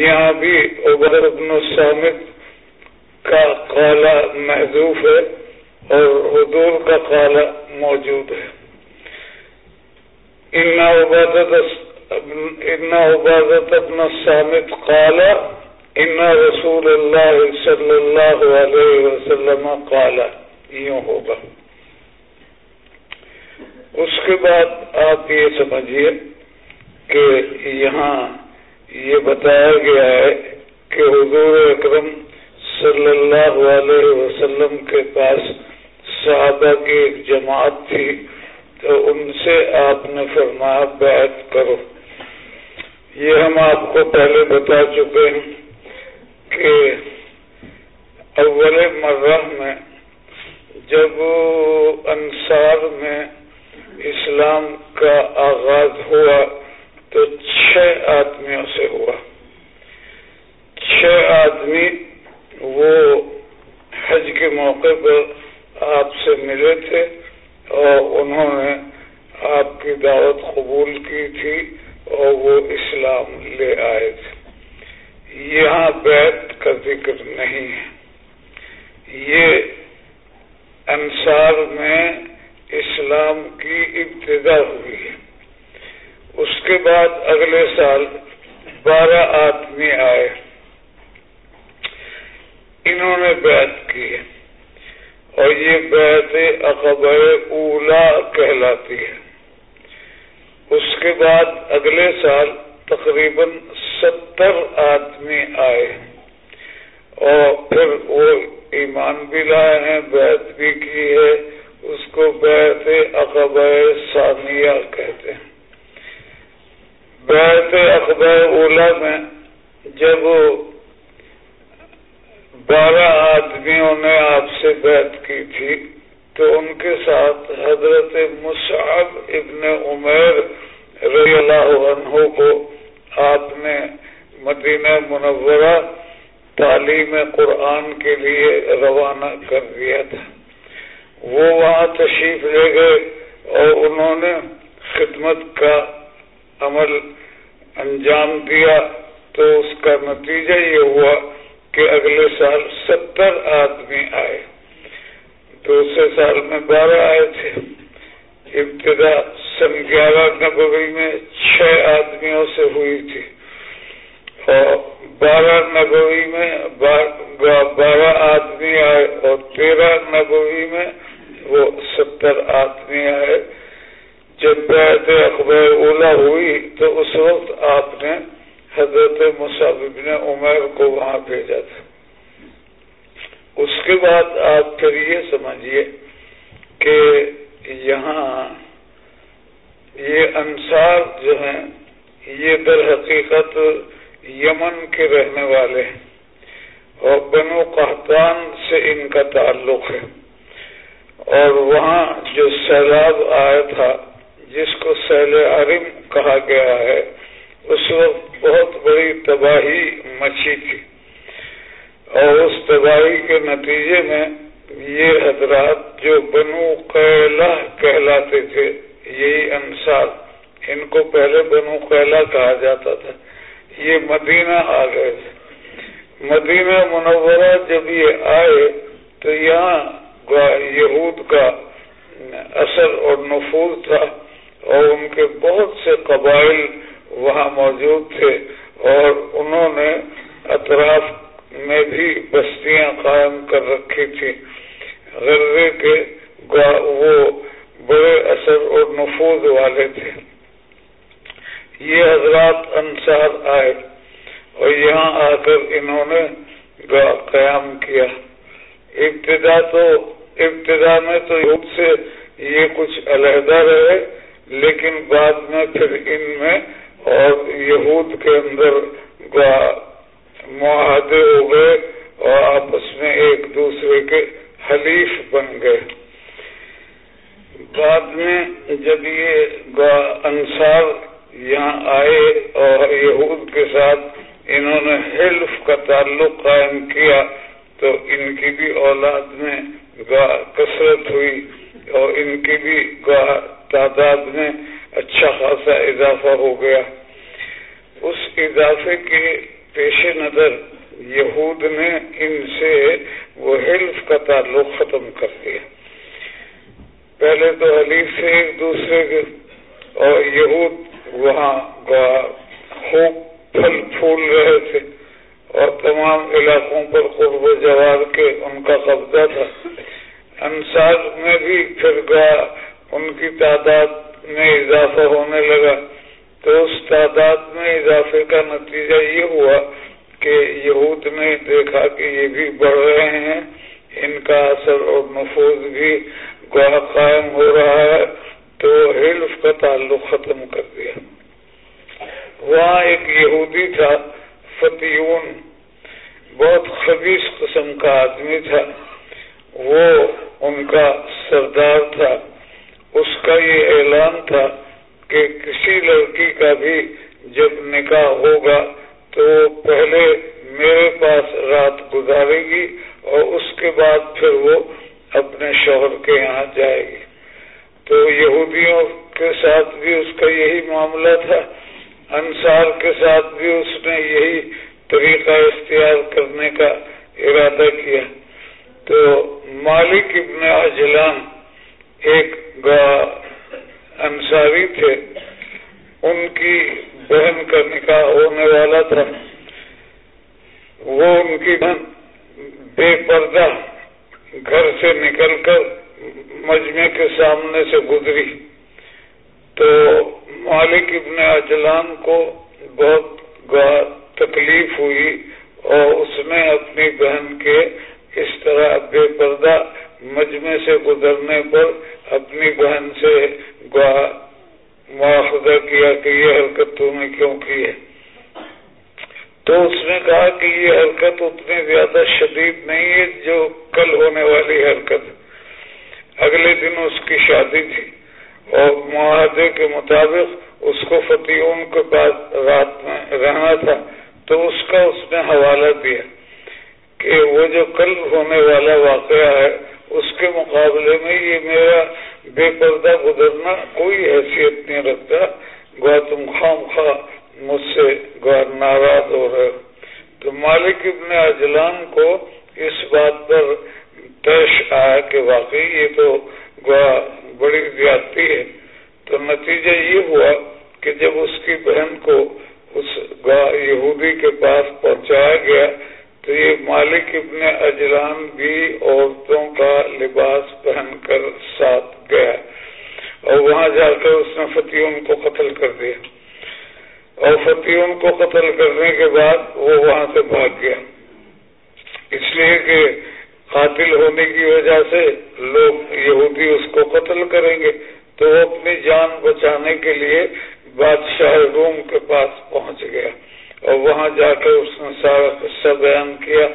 یہاں بھی عبر ابن سامد کا قالا محضوف ہے اور حضور کا قالا موجود ہے۔ ان عبادت ان عبادت ابن سامد قالا ان رسول اللہ صلی اللہ علیہ وسلم قالا یوں ہوگا۔ اس کے بعد آپ یہ سمجھیے کہ یہاں یہ بتایا گیا ہے کہ حضور اکرم صلی اللہ علیہ وسلم کے پاس صحابہ کی ایک جماعت تھی، تو ان سے آپ نے فرمایا، بیعت کرو۔ یہ ہم آپ کو پہلے بتا چکے ہیں کہ اول مرہ میں جب انصار میں اسلام کا آغاز ہوا تو چھ آدمیوں سے ہوا۔ چھ آدمی وہ حج کے موقع پر آپ سے ملے تھے اور انہوں نے آپ کی دعوت قبول کی تھی اور وہ اسلام لے آئے تھے۔ یہاں بیت کا ذکر نہیں ہے۔ یہ انصار میں اسلام کی ابتدا ہوئی ہے۔ اس کے بعد اگلے سال بارہ آدمی آئے۔ انہوں نے بیعت کی۔ ہے اور یہ بیعت اقب اولا کہلاتی ہے۔ اس کے بعد اگلے سال تقریباً ستر آدمی آئے۔ اور پھر وہ ایمان بھی لائے ہیں، بیعت بھی کی ہے۔ اس کو بیعت اقب ثانیہ کہتے ہیں۔ بیعت اقب اولا میں جب بارہ آدمیوں نے آپ سے بیعت کی تھی تو ان کے ساتھ حضرت مصعب ابن عمیر رضی اللہ عنہ کو آپ نے مدینہ منورہ تعلیم قرآن کے لیے روانہ کر دیا تھا۔ وہ وہاں تشریف لے گئے اور انہوں نے خدمت کا عمل انجام دیا تو اس کا نتیجہ یہ ہوا کہ اگلے سال ستر آدمی آئے۔ دوسرے سال میں بارہ آئے تھے۔ ابتدا سن گیارہ نبوی میں چھ آدمیوں سے ہوئی تھی۔ اور بارہ نبوی میں بارہ آدمی آئے اور تیرہ نبوی میں وہ ستر آدمی آئے۔ جب بیعت اخبار اولا ہوئی تو اس وقت آپ نے حضرت مصعب نے عمر کو وہاں بھیجا تھا۔ اس کے بعد آپ پھر یہ سمجھیے کہ یہاں یہ انصار جو ہیں، یہ در حقیقت یمن کے رہنے والے ہیں اور بنو قحطان سے ان کا تعلق ہے۔ اور وہاں جو سیلاب آیا تھا جس کو سیل عرم کہا گیا ہے، اس وقت بہت بڑی تباہی مچی تھی۔ اور اس تباہی کے نتیجے میں یہ حضرات جو بنو قیلہ کہلاتے تھے، یہی انصار، ان کو پہلے بنو قیلہ کہا جاتا تھا۔ یہ مدینہ آ گئے تھے۔ مدینہ منورہ جب یہ آئے، تو یہاں یہود کا اثر اور نفوذ تھا۔ اور ان کے بہت سے قبائل وہاں موجود تھے اور انہوں نے اطراف میں بھی بستیاں قائم کر رکھی تھی غرے کے وہ بڑے اثر اور نفوذ والے تھے۔ یہ حضرات انصار آئے اور یہاں آ کر انہوں نے قیام کیا۔ ابتدا تو ابتدا میں تو سے یہ کچھ علیحدہ رہے۔ لیکن بعد میں پھر ان میں اور یہود کے اندر معاہدے ہو گئے اور آپس میں ایک دوسرے کے حلیف بن گئے۔ بعد میں جب یہ انصار یہاں آئے اور یہود کے ساتھ انہوں نے حلف کا تعلق قائم کیا تو ان کی بھی اولاد میں کثرت ہوئی اور ان کی بھی تعداد میں اچھا خاصا اضافہ ہو گیا۔ اس اضافے کے پیش نظر یہود نے ان سے وہ حلف کا تعلق ختم کر دیا۔ پہلے تو حلیف سے ایک دوسرے کے اور یہود وہاں خوب پھل پھول رہے تھے اور تمام علاقوں پر قرب و جوار کے ان کا قبضہ تھا۔ انصار میں بھی پھر گیا ان کی تعداد میں اضافہ ہونے لگا۔ تو اس تعداد میں اضافے کا نتیجہ یہ ہوا کہ یہود نے دیکھا کہ یہ بھی بڑھ رہے ہیں۔ ان کا اثر اور نفوذ بھی گواہ قائم ہو رہا ہے۔ تو حلف کا تعلق ختم کر دیا۔ وہاں ایک یہودی تھا، فتیون۔ بہت خبیص قسم کا آدمی تھا۔ وہ ان کا سردار تھا۔ اس کا یہ اعلان تھا کہ کسی لڑکی کا بھی جب نکاح ہوگا تو پہلے میرے پاس رات گزارے گی اور اس کے بعد پھر وہ اپنے شوہر کے یہاں جائے گی۔ تو یہودیوں کے ساتھ بھی اس کا یہی معاملہ تھا۔ انصار کے ساتھ بھی اس نے یہی طریقہ اختیار کرنے کا ارادہ کیا۔ تو مالک ابن اجلان ایک انصاری تھے۔ ان کی بہن کا نکاح ہونے والا تھا۔ وہ ان کی بہن بے پردہ گھر سے نکل کر مجمع کے سامنے سے گزری۔ تو مالک ابن اجلان کو بہت تکلیف ہوئی اور اس نے اپنی بہن کے اس طرح بے پردہ مجمع سے گزرنے پر اپنی بہن سے مواخذہ کیا کہ یہ حرکت تو نے کیوں کی ہے؟ تو اس نے کہا کہ یہ حرکت اتنی زیادہ شدید نہیں ہے جو کل ہونے والی حرکت اگلے دن اس کی شادی تھی اور معاہدے کے مطابق اس کو فتیون کے پاس رات میں رہنا تھا۔ تو اس کا اس نے حوالہ دیا کہ وہ جو کل ہونے والا واقعہ ہے اس کے مقابلے میں یہ میرا بے پردہ گزرنا کوئی حیثیت نہیں رکھتا۔ گوا تم خام خواہ مجھ سے گوا ناراض ہو رہے تو مالک ابن اجلان کو اس بات پر پیش آیا کہ واقعی یہ تو بڑی زیادتی ہے۔ تو نتیجہ یہ ہوا کہ جب اس کی بہن کو اس یہودی کے پاس پہنچایا گیا تو یہ مالک ابن اجلان بھی عورتوں کا لباس پہن کر ساتھ گیا اور وہاں جا کر اس نے فتیون کو قتل کر دیا۔ اور فتیون کو قتل کرنے کے بعد وہ وہاں سے بھاگ گیا۔ اس لیے کہ قاتل ہونے کی وجہ سے لوگ یہودی اس کو قتل کریں گے۔ تو وہ اپنی جان بچانے کے لیے بادشاہ روم کے پاس پہنچ گیا۔ اور وہاں جا کر اس نے سارا قصہ بیان کیا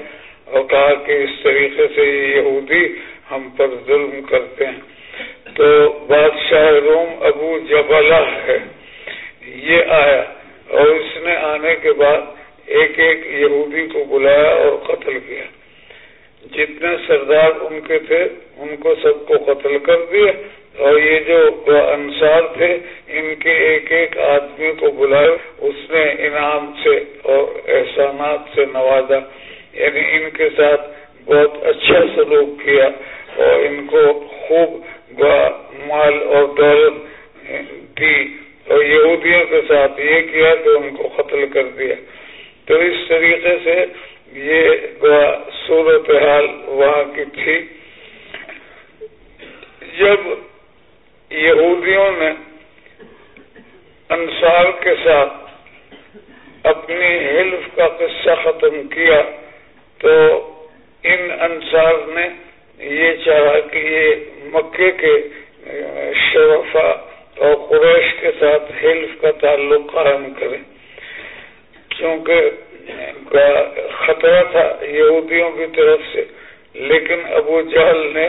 اور کہا کہ اس طریقے سے یہودی ہم پر ظلم کرتے ہیں۔ تو بادشاہ روم ابو جبلا ہے۔ یہ آیا اور اس نے آنے کے بعد ایک ایک یہودی کو بلایا اور قتل کیا۔ جتنے سردار ان کے تھے، ان کو سب کو قتل کر دیا۔ اور یہ جو انصار تھے، ان کے ایک ایک آدمی کو بلائے، اس نے انعام سے اور احسانات سے نوازا۔ یعنی ان کے ساتھ بہت اچھا سلوک کیا اور ان کو خوب مال اور دولت دی۔ اور یہودیوں کے ساتھ یہ کیا کہ ان کو قتل کر دیا۔ تو اس طریقے سے یہ صورت حال وہاں کی تھی۔ جب یہودیوں نے انصار کے ساتھ اپنی حلف کا قصہ ختم کیا تو ان انصار نے یہ چاہا کہ یہ مکے کے شرفا اور قریش کے ساتھ حلف کا تعلق قائم کریں کیونکہ خطرہ تھا یہودیوں کی طرف سے، لیکن ابو جہل نے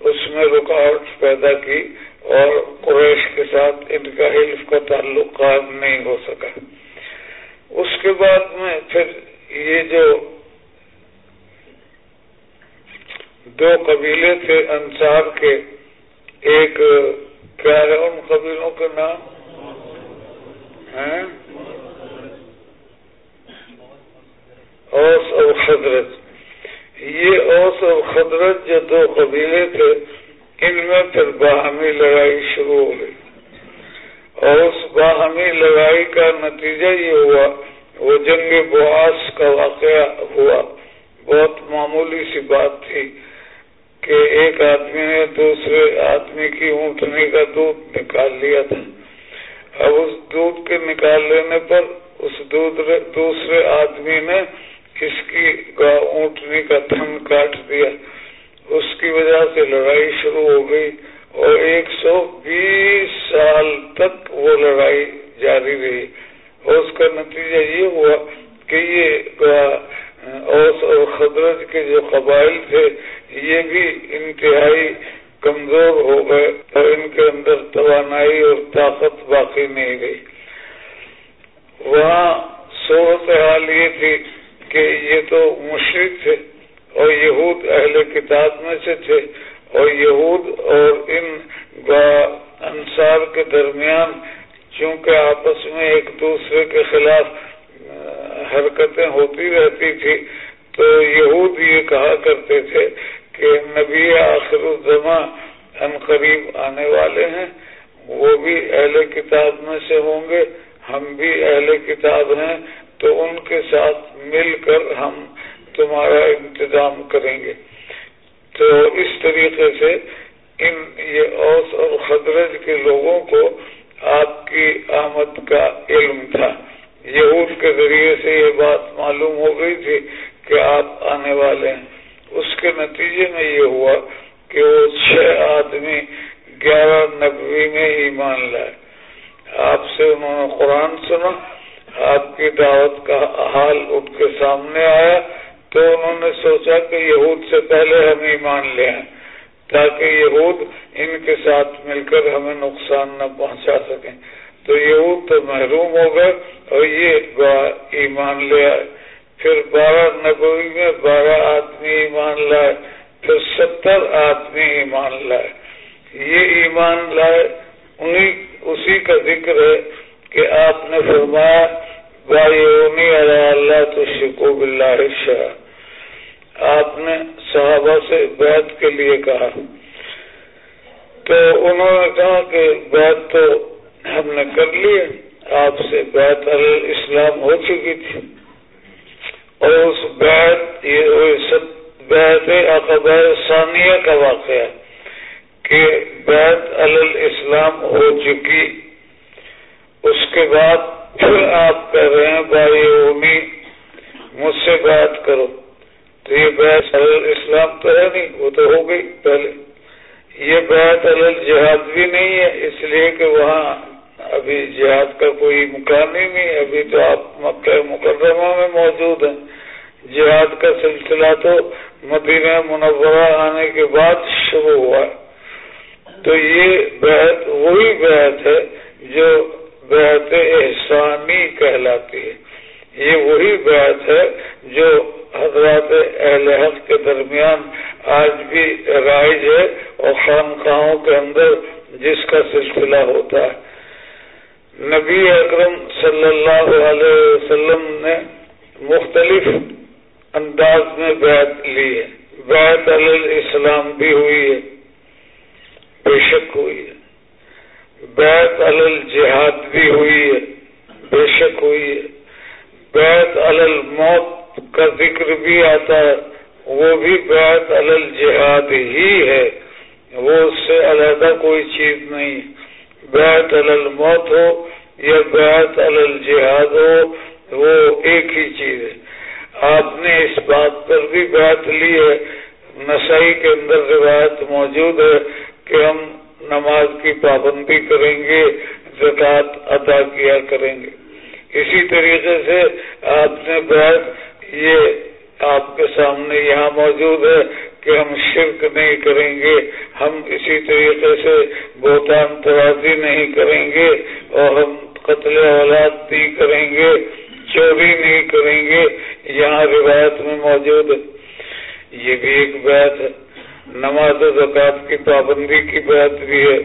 اس میں رکاوٹ پیدا کی۔ اور قریش کے ساتھ ان کا حلف کا تعلق قائم نہیں ہو سکا۔ اس کے بعد میں پھر یہ جو دو قبیلے تھے انصار کے، ایک کیا ہے ان قبیلوں کے نام اوس اور خدرت یہ اوس اور خدرت جو دو قبیلے تھے ان میں پھر باہمی لڑائی شروع ہو گئی۔ اور اس باہمی لڑائی کا نتیجہ یہ ہوا، وہ جنگ بواس کا واقعہ ہوا۔ بہت معمولی سی بات تھی کہ ایک آدمی نے دوسرے آدمی کی اونٹنی کا دودھ نکال لیا تھا۔ اب اس دودھ کے نکال لینے پر اس دوسرے آدمی نے اس کی اونٹنی کا تھن کاٹ دیا۔ اس کی وجہ سے لڑائی شروع ہو گئی اور ایک سو بیس سال تک وہ لڑائی جاری رہی۔ اور اس کا نتیجہ یہ ہوا کہ یہ اوس اور خدرت کے جو قبائل تھے، یہ بھی انتہائی کمزور ہو گئے اور ان کے اندر توانائی اور طاقت باقی نہیں رہی۔ وہاں صورت حال یہ تھی کہ یہ تو مشرق تھے۔ اور یہود اہل کتاب میں سے تھے اور یہود اور ان انصار کے درمیان چونکہ آپس میں ایک دوسرے کے خلاف حرکتیں ہوتی رہتی تھی، تو یہود یہ کہا کرتے تھے کہ نبی آخر الزما ان قریب آنے والے ہیں، وہ بھی اہل کتاب میں سے ہوں گے، ہم بھی اہل کتاب ہیں، تو ان کے ساتھ مل کر ہم تمہارا انتظام کریں گے۔ تو اس طریقے سے ان یہ اوس اور خدرج کے لوگوں کو آپ کی آمد کا علم تھا۔ یہود کے ذریعے سے یہ بات معلوم ہو گئی تھی کہ آپ آنے والے ہیں۔ اس کے نتیجے میں یہ ہوا کہ وہ چھ آدمی گیارہ نبوی میں ایمان لائے۔ آپ سے انہوں نے قرآن سنا، آپ کی دعوت کا حال ان کے سامنے آیا۔ تو انہوں نے سوچا کہ یہود سے پہلے ہم ایمان لے آئیں تاکہ یہود ان کے ساتھ مل کر ہمیں نقصان نہ پہنچا سکیں۔ تو یہود تو محروم ہو گئے اور یہ ایمان لے آئے۔ پھر بارہ نبوی میں بارہ آدمی ایمان لائے، پھر ستر آدمی ایمان لائے۔ یہ ایمان لائے انہیں اسی کا ذکر ہے کہ آپ نے فرمایا اللہ تو شکو بلّہ شاہ آپ نے صحابہ سے بیت کے لیے کہا۔ تو انہوں نے کہا کہ بیت تو ہم نے کر لی آپ سے بیت اسلام ہو چکی تھی۔ اور اس بیت یہ بیت اقبا ثانیہ کا واقعہ کہ بیت الاسلام ہو چکی۔ اس کے بعد پھر آپ کہہ رہے ہیں، بھائی امی مجھ سے بات کرو۔ تو یہ بیت الاسلام تو ہے نہیں، وہ تو ہو گئی پہلے۔ یہ بیت الجہاد بھی نہیں ہے، اس لیے کہ وہاں ابھی جہاد کا کوئی مقام ہی نہیں ابھی تو آپ مکہ مقدمہ میں موجود ہیں۔ جہاد کا سلسلہ تو مدینہ منورہ آنے کے بعد شروع ہوا تو یہ بیت وہی بیت ہے جو بیت احسانی کہلاتی ہے۔ یہ وہی بیت ہے جو حضرات اہل حق کے درمیان آج بھی رائج ہے اور خانقاہوں کے اندر جس کا سلسلہ ہوتا ہے۔ نبی اکرم صلی اللہ علیہ وسلم نے مختلف انداز میں بیعت لی ہے۔ بیعت الاسلام بھی ہوئی ہے، بے شک ہوئی ہے۔ بیعت الجہاد بھی ہوئی ہے، بے شک ہوئی ہے۔ بیعت الموت کا ذکر بھی آتا ہے، وہ بھی بیعت الجہاد ہی ہے۔ وہ اس سے علیحدہ کوئی چیز نہیں۔ بیعت الموت ہو یا بیعت الجہاد ہو، وہ ایک ہی چیز ہے۔ آپ نے اس بات پر بھی بیعت لی ہے۔ نسائی کے اندر روایت موجود ہے کہ ہم نماز کی پابندی کریں گے زکات ادا کیا کریں گے۔ اسی طریقے سے آپ نے بیعت یہ آپ کے سامنے یہاں موجود ہے کہ ہم شرک نہیں کریں گے، ہم اسی طریقے سے بہتان ترازی نہیں کریں گے اور ہم قتل اولاد نہیں کریں گے چوری نہیں کریں گے۔ یہاں روایت میں موجود ہے۔ یہ بھی ایک بیت ہے۔ نماز و زکات کی پابندی کی بیت بھی ہے۔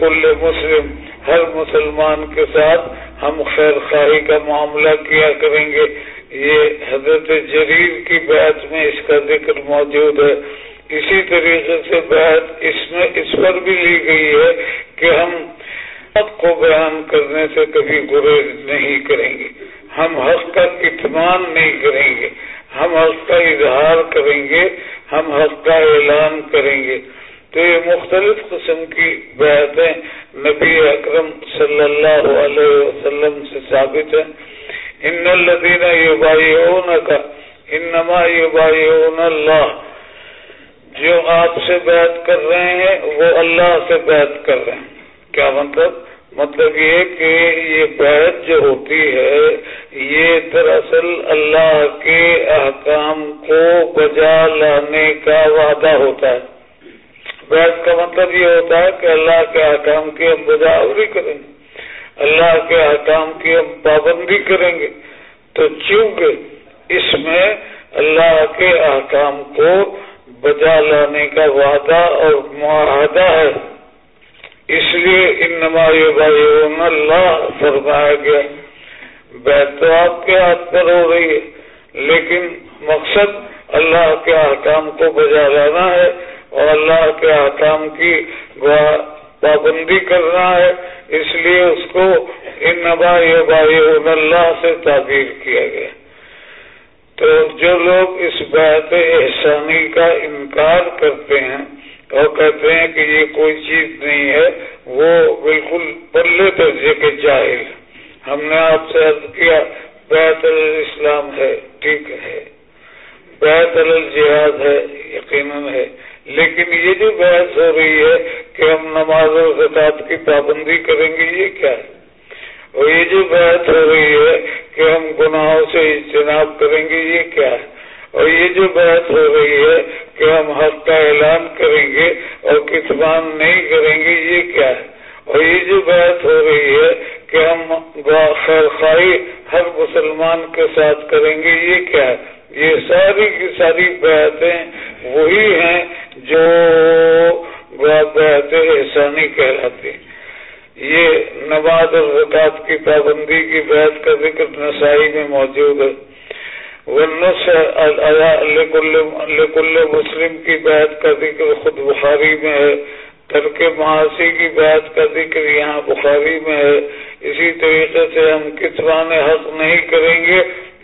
کل مسلم، ہر مسلمان کے ساتھ ہم خیر خواہی کا معاملہ کیا کریں گے۔ یہ حضرت جریر کی بیعت میں اس کا ذکر موجود ہے۔ اسی طریقے سے بیعت اس میں اس پر بھی لی گئی ہے کہ ہم حق کو بیان کرنے سے کبھی گریز نہیں کریں گے۔ ہم حق کا اطمان نہیں کریں گے۔ ہم حق کا اظہار کریں گے، ہم حق کا اعلان کریں گے۔ تو یہ مختلف قسم کی بیعتیں نبی اکرم صلی اللہ علیہ وسلم سے ثابت ہیں۔ ان الذين يبايعونك انما يبايعون اللہ۔ جو آپ سے بیعت کر رہے ہیں، وہ اللہ سے بیعت کر رہے ہیں۔ کیا مطلب؟ مطلب یہ کہ یہ بیعت جو ہوتی ہے، یہ دراصل اللہ کے احکام کو بجا لانے کا وعدہ ہوتا ہے۔ بیعت کا مطلب یہ ہوتا ہے کہ اللہ کے احکام کی ہم بجاوری کریں گے۔ اللہ کے احکام کی ہم پابندی کریں گے۔ تو چونکہ اس میں اللہ کے احکام کو بجا لانے کا وعدہ اور معاہدہ ہے اس لیے ان نمایو بھائی اللہ فرمایا گیا بیت تو آپ کے ہاتھ پر ہو رہی ہے، لیکن مقصد اللہ کے احکام کو بجا لانا ہے اور اللہ کے احکام کی پابندی کرنا ہے، اس لیے اس کو ان نبا بائی اللہ سے تعبیر کیا گیا۔ تو جو لوگ اس بات احسانی کا انکار کرتے ہیں اور کہتے ہیں کہ یہ کوئی چیز نہیں ہے، وہ بالکل پلے درجے کے جاہل ہم نے آپ سے عرض کیا، بیت الاسلام ہے، ٹھیک ہے۔ بیت الجہاد ہے، یقیناً ہے۔ لیکن یہ جو بحث ہو رہی ہے کہ ہم نماز و زکات کی پابندی کریں گے، یہ کیا ہے؟ اور یہ جو بحث ہو رہی ہے کہ ہم گناہوں سے اجتناب کریں گے، یہ کیا ہے؟ اور یہ جو بحث ہو رہی ہے کہ ہم حق کا اعلان کریں گے اور کتمان نہیں کریں گے، یہ کیا ہے؟ اور یہ جو بحث ہو رہی ہے کہ ہم خیر خواہی ہر مسلمان کے ساتھ کریں گے، یہ کیا ہے؟ یہ ساری کی ساری بحثیں وہی ہیں جو بحث احسانی کہلاتی یہ نماز اور زکات کی پابندی کی بحث کا ذکر نسائی میں موجود ہے۔ لکل مسلم کی بحث کا ذکر خود بخاری میں ہے، ترک معاشی کی بات کا ذکر یہاں بخاری میں ہے۔ اسی طریقے سے ہم کتمان حق نہیں کریں گے،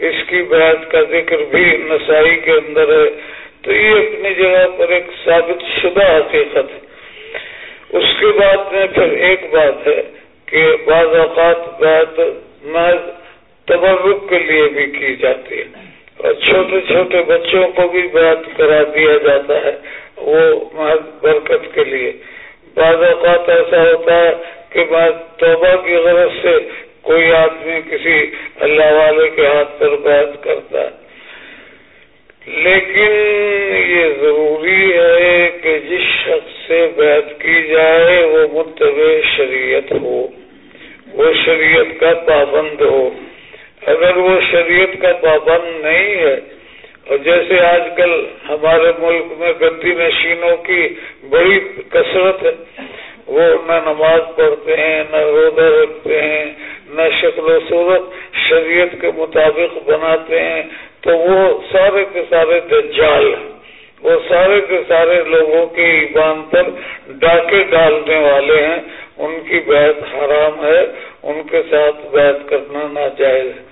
اس کی بات کا ذکر بھی نسائی کے اندر ہے۔ تو یہ اپنی جگہ پر ایک ثابت شدہ حقیقت ہے۔ اس کے بعد میں پھر ایک بات ہے کہ بعض اوقات بات محض تبرک کے لیے بھی کی جاتی ہے۔ اور چھوٹے چھوٹے بچوں کو بھی بات کرا دیا جاتا ہے، وہ محض برکت کے لیے۔ بعض اوقات ایسا ہوتا ہے کہ توبہ کی غرض سے کوئی آدمی کسی اللہ والے کے ہاتھ پر بیعت کرتا ہے۔ لیکن یہ ضروری ہے کہ جس شخص سے بیعت کی جائے، وہ متبع شریعت ہو، وہ شریعت کا پابند ہو۔ اگر وہ شریعت کا پابند نہیں ہے، اور جیسے آج کل ہمارے ملک میں گندی نشینوں کی بڑی کثرت ہے، وہ نہ نماز پڑھتے ہیں، نہ روزہ رکھتے ہیں، نہ شکل و صورت شریعت کے مطابق بناتے ہیں، تو وہ سارے کے سارے دجال وہ سارے کے سارے لوگوں کے ایمان پر ڈاکے ڈالنے والے ہیں۔ ان کی بیعت حرام ہے، ان کے ساتھ بیعت کرنا ناجائز ہے۔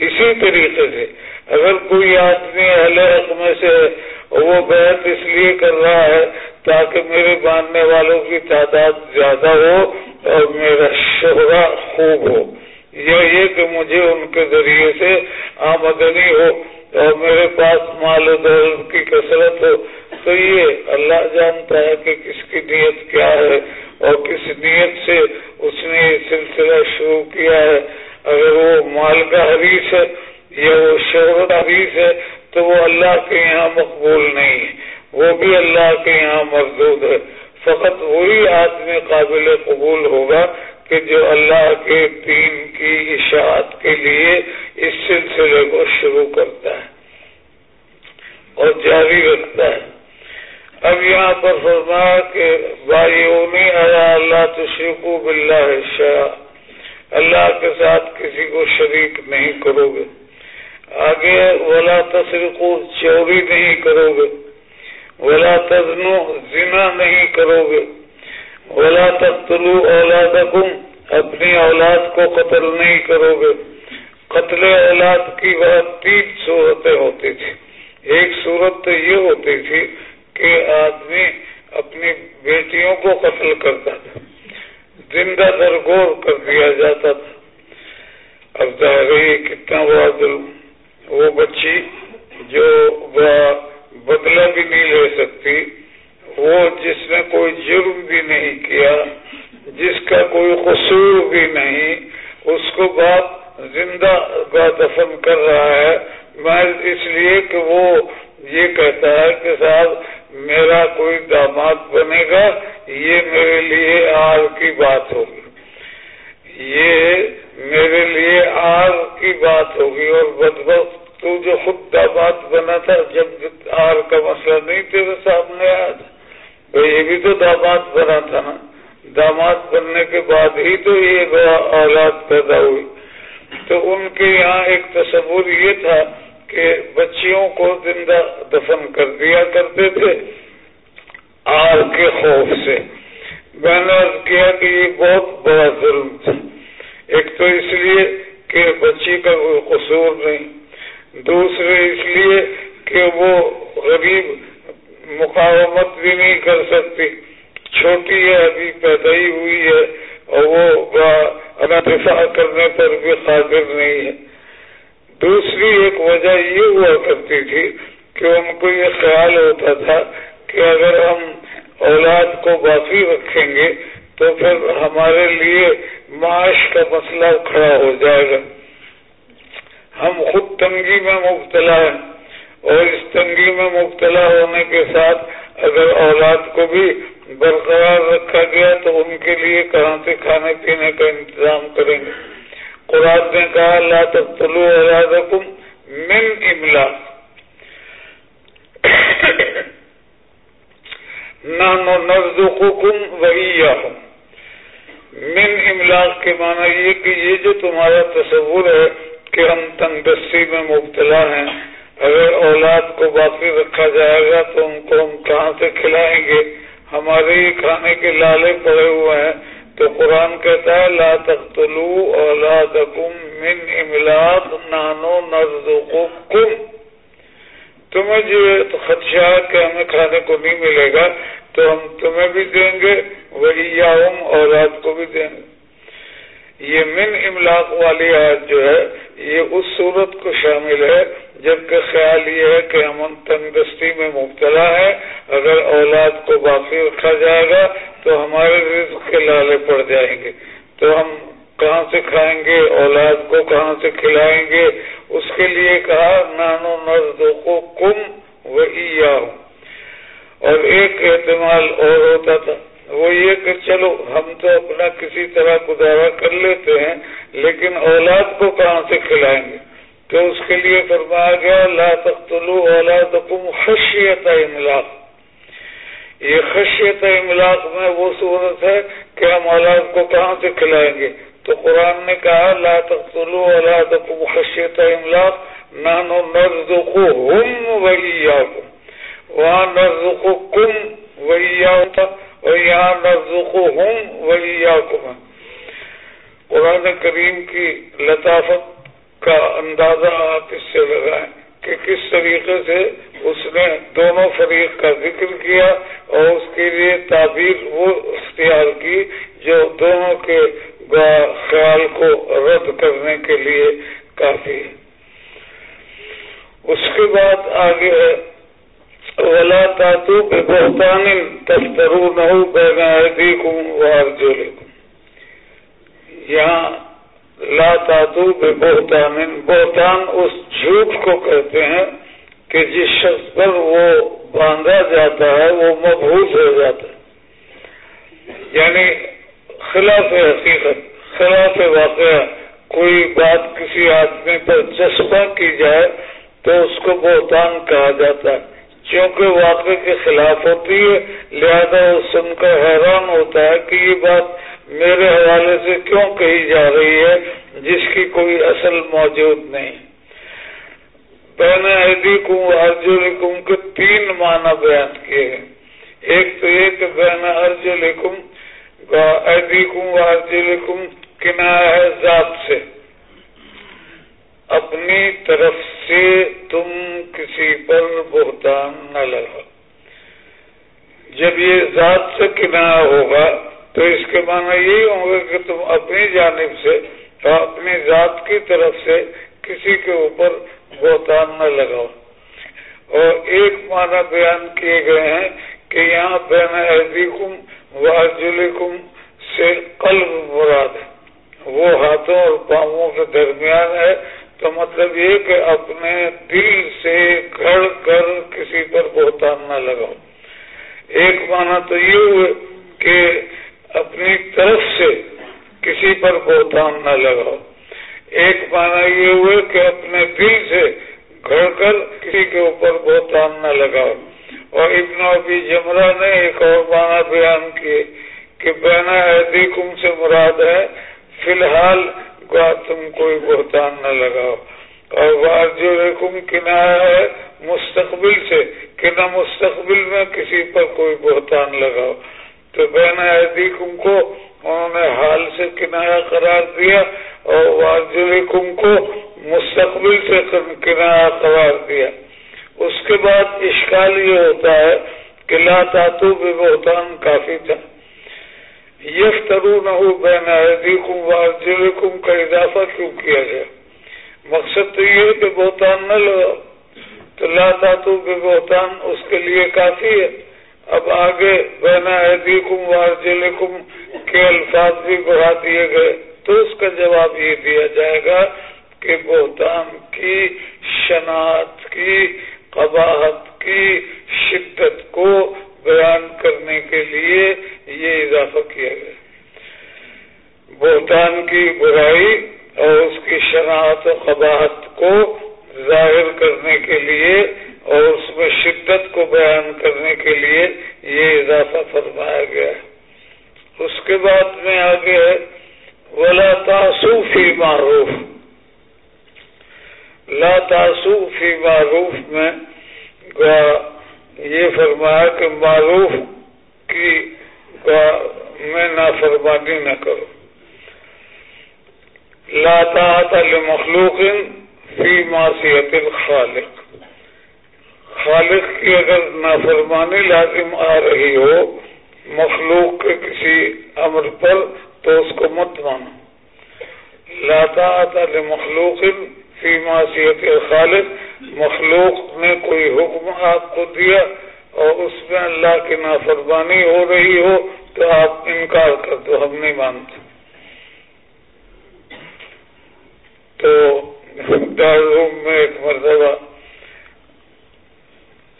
اسی طریقے سے اگر کوئی آدمی اہل حق میں سے وہ بیعت اس لیے کر رہا ہے تاکہ میرے ماننے والوں کی تعداد زیادہ ہو اور میرا شہرا خوب ہو۔ یا یہ کہ مجھے ان کے ذریعے سے آمدنی ہو اور میرے پاس مال و دولت کی کثرت ہو۔ تو یہ اللہ جانتا ہے کہ کس کی نیت کیا ہے اور کس نیت سے اس نے یہ سلسلہ شروع کیا ہے۔ اگر وہ مال کا حریث ہے یا وہ شہرت حدیث ہے، تو وہ اللہ کے یہاں مقبول نہیں ہے۔ وہ بھی اللہ کے یہاں مردود ہے۔ فقط وہی آدمی قابل قبول ہوگا کہ جو اللہ کے دین کی اشاعت کے لیے اس سلسلے کو شروع کرتا ہے اور جاری رکھتا ہے۔ اب یہاں پر فرما کہ بھائیوں نے اللہ تشریف بلّہ شاہ اللہ کے ساتھ کسی کو شریک نہیں کرو گے۔ آگے ولا تصرقو چوری نہیں کرو گے۔ ولا تزنو زنا نہیں کرو گے۔ ولا تقتلو اولادکم، اپنی اولاد کو قتل نہیں کرو گے۔ قتل اولاد کی بہت تین صورتیں ہوتی تھی۔ ایک صورت تو یہ ہوتی تھی کہ آدمی اپنی بیٹیوں کو قتل کرتا تھا۔ زندہ درگور کر دیا جاتا تھا۔ اب ظاہر کتنا بڑا ظلم۔ وہ بچی جو بدلہ بھی نہیں لے سکتی، وہ جس نے کوئی جرم بھی نہیں کیا، جس کا کوئی قصور بھی نہیں، اس کو باپ زندہ دفن کر رہا ہے۔ میں اس لیے کہ وہ یہ کہتا ہے کہ صاحب میرا کوئی داماد بنے گا، یہ میرے لیے آر کی بات ہوگی۔ یہ میرے لیے آر کی بات ہوگی۔ اور بدبخت تو جو خود داماد بنا تھا، جب آر کا مسئلہ نہیں تیرے سامنے آیا تھا۔ یہ بھی تو داماد بنا تھا نا۔ داماد بننے کے بعد ہی تو یہ اولاد پیدا ہوئی۔ تو ان کے یہاں ایک تصور یہ تھا کہ بچیوں کو زندہ دفن کر دیا کرتے تھے آر کے خوف سے۔ میں نے کیا کہ یہ بہت بڑا ظلم تھا۔ ایک تو اس لیے کہ بچی کا کوئی قصور نہیں، دوسرے اس لیے کہ وہ غریب مقاومت بھی نہیں کر سکتی۔ چھوٹی ہے، ابھی پیدا ہی ہوئی ہے اور وہ دفاع کرنے پر بھی قادر نہیں ہے۔ دوسری ایک وجہ یہ ہوا کرتی تھی کہ ان کو یہ خیال ہوتا تھا کہ اگر ہم اولاد کو باقی رکھیں گے تو پھر ہمارے لیے معاش کا مسئلہ کھڑا ہو جائے گا۔ ہم خود تنگی میں مبتلا ہیں اور اس تنگی میں مبتلا ہونے کے ساتھ اگر اولاد کو بھی برقرار رکھا گیا تو ان کے لیے کہاں سے کھانے پینے کا انتظام کریں گے۔ قرآن نے کہا اللہ تلو اولاد من املا۔ نہ نرز حکم وہی من املاک کے معنی یہ کہ یہ جو تمہارا تصور ہے کہ ہم تنگ دستی میں مبتلا ہیں، اگر اولاد کو باقی رکھا جائے گا تو ان کو ہم کہاں سے کھلائیں گے؟ ہمارے ہی کھانے کے لالے پڑے ہوئے ہیں۔ تو قرآن کہتا ہے، لا تختلو اولادکم من املاک نانو نرزقکم. تمہیں جو خدشہ ہے کہ ہمیں کھانے کو نہیں ملے گا، تو ہم تمہیں بھی دیں گے، وہی یا اولاد کو بھی دیں گے. یہ من املاک والی آیت جو ہے، یہ اس صورت کو شامل ہے جبکہ خیال یہ ہے کہ ہم تندرستی میں مبتلا ہے اگر اولاد کو باقی رکھا جائے گا تو ہمارے رزق کے لالے پڑ جائیں گے۔ تو ہم کہاں سے کھائیں گے؟ اولاد کو کہاں سے کھلائیں گے؟ اس کے لیے کہا، نانو نرد کو کم وہی اور ایک احتمال اور ہوتا تھا۔ وہ یہ کہ چلو، ہم تو اپنا کسی طرح گزارا کر لیتے ہیں، لیکن اولاد کو کہاں سے کھلائیں گے؟ تو اس کے لیے فرمایا گیا، لا تختلو اولادکم خشیت املاق۔ یہ خشیت املاق میں وہ صورت ہے کہ ہم اولاد کو کہاں سے کھلائیں گے؟ تو قرآن نے کہا، لا تختلو اولادکم خشیت املاق نانو نرزقهم وإياكم۔ وہاں نرزقكم وإياكم اور یہاں نزق ہوں وہی قرآن کریم کی لطافت کا اندازہ آپ اس سے لگائیں کہ کس طریقے سے اس نے دونوں فریق کا ذکر کیا اور اس کے لیے تعبیر وہ اختیار کی جو دونوں کے خیال کو رد کرنے کے لیے کافی اس کے بعد آگے ہے۔ ولا تاتو بہتان تفترو نہو بین ایدیکم وارجلکم یہاں لا تاتو بہتان بہتان اس جھوٹ کو کہتے ہیں کہ جس شخص پر وہ باندھا جاتا ہے، وہ مبہوت ہو جاتا ہے۔ یعنی خلاف حقیقت، خلاف واقعہ، کوئی بات کسی آدمی پر چسپاں کی جائے تو اس کو بہتان کہا جاتا ہے۔ کیونکہ واقع کے خلاف ہوتی ہے، لہذا وہ سن کر حیران ہوتا ہے کہ یہ بات میرے حوالے سے کیوں کہی جا رہی ہے جس کی کوئی اصل موجود نہیں۔ عیدی کم ارجم کے تین معنی بیان کیے ہیں۔ ایک تو یہ کہ بین ارجم عیدی کم ارجم کنایا ہے ذات سے۔ اپنی طرف سے تم کسی پر بہتان نہ لگا جب یہ ذات سے کنارا ہوگا تو اس کے معنی یہی ہوں گے کہ تم اپنی جانب سے اپنی ذات کی طرف سے کسی کے اوپر بہتان نہ لگاؤ۔ اور ایک معنی بیان کیے گئے ہیں کہ یہاں بین احدیکم واجلکم سے قلب مراد ہے۔ وہ ہاتھوں اور پاؤں کے درمیان ہے۔ تو مطلب یہ کہ اپنے دل سے گھڑ کر کسی پر بہتان نہ لگاؤ۔ ایک معنی تو یہ ہوئے کہ اپنی طرف سے کسی پر بہتان نہ لگاؤ۔ ایک معنی یہ ہوئے کہ اپنے دل سے گھڑ کر کسی کے اوپر بہتان نہ لگاؤ۔ اور ابن ابی جمرہ نے ایک اور معنی بیان کیے کہ بینا کم سے مراد ہے، فی الحال تم کوئی بہتان نہ لگاؤ۔ اور بات جو کنایا ہے مستقبل سے کہ نہ مستقبل میں کسی پر کوئی بہتان لگاؤ۔ تو بین حکم کو، انہوں نے حال سے کنایا قرار دیا اور واضح کو مستقبل سے کنایا قرار دیا۔ اس کے بعد اشکال یہ ہوتا ہے کہ لا تاتو بھی بہتان کافی تھا۔ یف ترو نہ ہو بین کا اضافہ کیوں کیا گیا؟ مقصد تو یہ کہ بہتان نہ لگاؤ تو لاتا تو بے بہتان اس کے لیے کافی ہے۔ اب آگے بہنا ایدیکم وارجلکم کے الفاظ بھی بڑھا دیے گئے۔ تو اس کا جواب یہ دیا جائے گا کہ بہتان کی، شناخت کی، قباحت کی، شدت کو بیان کرنے کے لیے یہ اضافہ کیا گیا۔ بہتان کی برائی اور اس کی شناخت و قباحت کو ظاہر کرنے کے لیے اور اس میں شدت کو بیان کرنے کے لیے یہ اضافہ فرمایا گیا ہے۔ اس کے بعد میں آگے ہے، ولا تاسو فی معروف۔ لا تاسو فی معروف میں یہ فرمایا کہ معروف کی میں نافرمانی نہ کرو۔ لاتا مخلوق فی معصیت الخالق۔ خالق کی اگر نافرمانی لازم آ رہی ہو، مخلوق کے کسی امر پر تو اس کو مت مانو۔ لاتا مخلوق فی معصیت الخالق، مخلوق نے کوئی حکم آپ کو دیا اور اس میں اللہ کی نافرمانی ہو رہی ہو تو آپ انکار کر دو، ہم نہیں مانتے۔ تو دارالعلوم میں ایک مرتبہ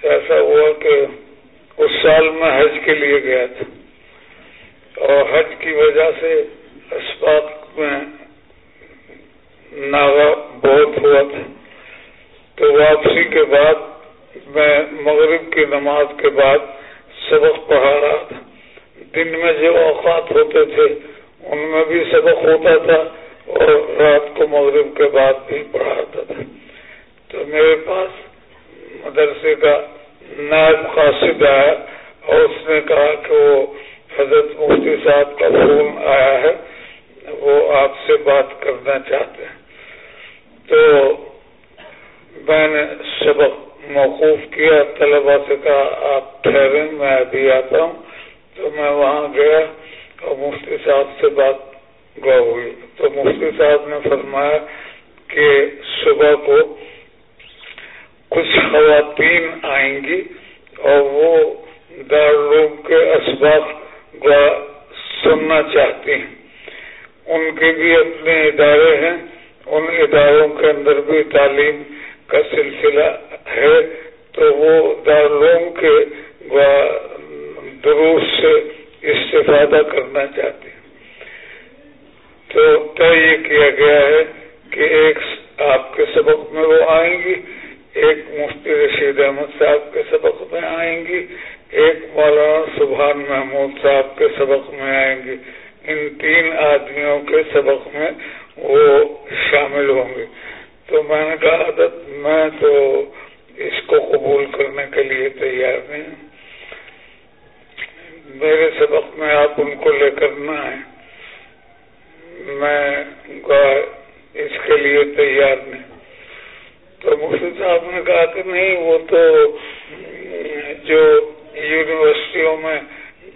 ایسا ہوا کہ اس سال میں حج کے لیے گیا تھا۔ اور حج کی وجہ سے اسپاق میں ناغا بہت ہوا تھا۔ تو واپسی کے بعد میں مغرب کی نماز کے بعد سبق پڑھا رہا تھا۔ دن میں جو اوقات ہوتے تھے، ان میں بھی سبق ہوتا تھا اور رات کو مغرب کے بعد بھی پڑھاتا تھا۔ تو میرے پاس مدرسے کا نائب قاصد آیا اور اس نے کہا کہ وہ حضرت مفتی صاحب کا فون آیا ہے، وہ آپ سے بات کرنا چاہتے ہیں۔ تو میں نے سبق موقوف کیا طلبا سے کہا، آپ ٹھہرے میں ابھی آتا ہوں۔ تو میں وہاں گیا اور مفتی صاحب سے بات گوا ہوئی۔ تو مفتی صاحب نے فرمایا کہ صبح کو کچھ خواتین آئیں گی اور وہ دارالعلوم کے اسباق سننا چاہتی ہیں۔ ان کے بھی اپنے ادارے ہیں۔ ان اداروں کے اندر بھی تعلیم کا سلسلہ ہے۔ تو وہ دارالعلوم کے دروس سے استفادہ کرنا چاہتے ہیں۔ تو طے یہ کیا گیا ہے کہ ایک آپ کے سبق میں وہ آئیں گی۔ ایک مفتی رشید احمد صاحب کے سبق میں آئیں گی، ایک مولانا سبحان محمود صاحب کے سبق میں آئیں گی۔ ان تین آدمیوں کے سبق میں وہ شامل ہوں گے۔ تو میں نے کہا میں تو اس کو قبول کرنے کے لیے تیار نہیں میرے سبق میں آپ ان کو لے کر نہ آئے میں اس کے لیے تیار نہیں تو مفتی صاحب نے کہا کہ نہیں، وہ تو جو یونیورسٹیوں میں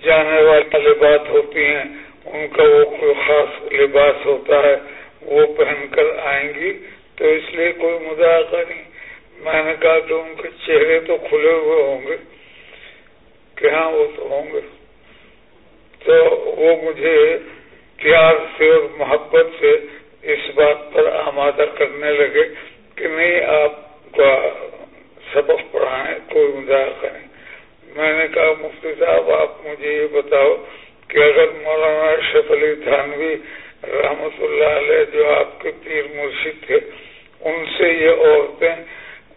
جانے والی لباس ہوتی ہیں، ان کا وہ کوئی خاص لباس ہوتا ہے، وہ پہن کر آئیں گی۔ تو اس لیے کوئی مذاقہ نہیں۔ میں نے کہا کہ ان کے چہرے تو کھلے ہوئے ہوں گے۔ کہ ہاں وہ تو ہوں گے۔ تو وہ مجھے پیار سے اور محبت سے اس بات پر آمادہ کرنے لگے۔ کہ نہیں آپ کا سبق پڑھائیں کوئی مذاقہ نہیں میں نے کہا، مفتی صاحب، آپ مجھے یہ بتاؤ کہ اگر مولانا اشرف علی تھانوی رحمت اللہ علیہ جو آپ کے پیر مرشد تھے، ان سے یہ عورتیں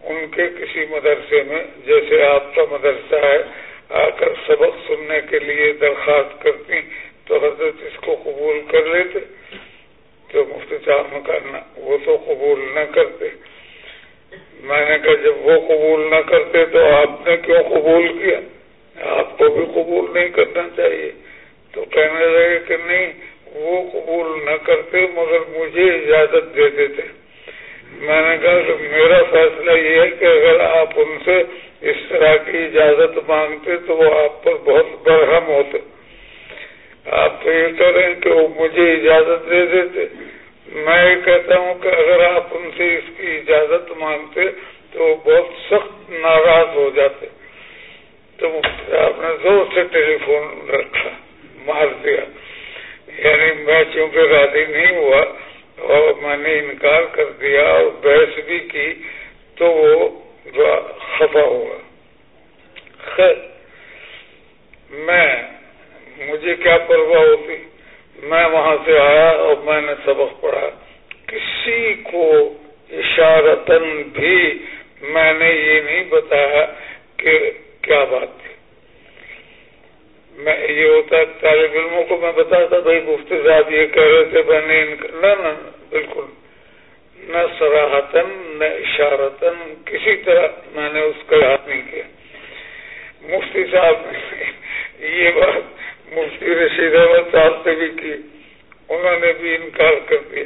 ان کے کسی مدرسے میں، جیسے آپ کا مدرسہ ہے، آ کر سبق سننے کے لیے درخواست کرتی تو حضرت اس کو قبول کر لیتے۔ تو مفتی صاحب نے کہا وہ تو قبول نہ کرتے۔ میں نے کہا جب وہ قبول نہ کرتے تو آپ نے کیوں قبول کیا؟ آپ کو بھی قبول نہیں کرنا چاہیے۔ تو کہنے لگے کہ نہیں، وہ قبول نہ کرتے مگر مجھے اجازت دے دیتے۔ میں نے کہا کہ میرا فیصلہ یہ ہے کہ اگر آپ ان سے اس طرح کی اجازت مانگتے تو وہ آپ پر بہت برہم ہوتے۔ آپ تو یہ کہہ رہے ہیں کہ وہ مجھے اجازت دے دیتے۔ میں یہ کہتا ہوں کہ اگر آپ ان سے اس کی اجازت مانگتے تو وہ بہت سخت ناراض ہو جاتے۔ تو آپ نے زور سے ٹیلی فون رکھا، مار دیا۔ یعنی میں چونکہ راضی نہیں ہوا اور میں نے انکار کر دیا اور بحث بھی کی تو وہ خفا ہوا۔ خیر، میں مجھے کیا پرواہ ہوتی؟ میں وہاں سے آیا اور میں نے سبق پڑھا۔ کسی کو اشارتن بھی میں نے یہ نہیں بتایا کہ کیا بات تھی۔ میں یہ ہوتا ہے طالب علموں کو میں بتاتا بھائی مفتی صاحب یہ کہہ رہے تھے، میں نے بالکل۔ نہ سراہتن نہ اشارتن کسی طرح میں نے اس کا یاد نہیں کیا۔ مفتی صاحب نے یہ بات مفتی رشید احمد صاحب سے بھی کی۔ انہوں نے بھی انکار کر دیا۔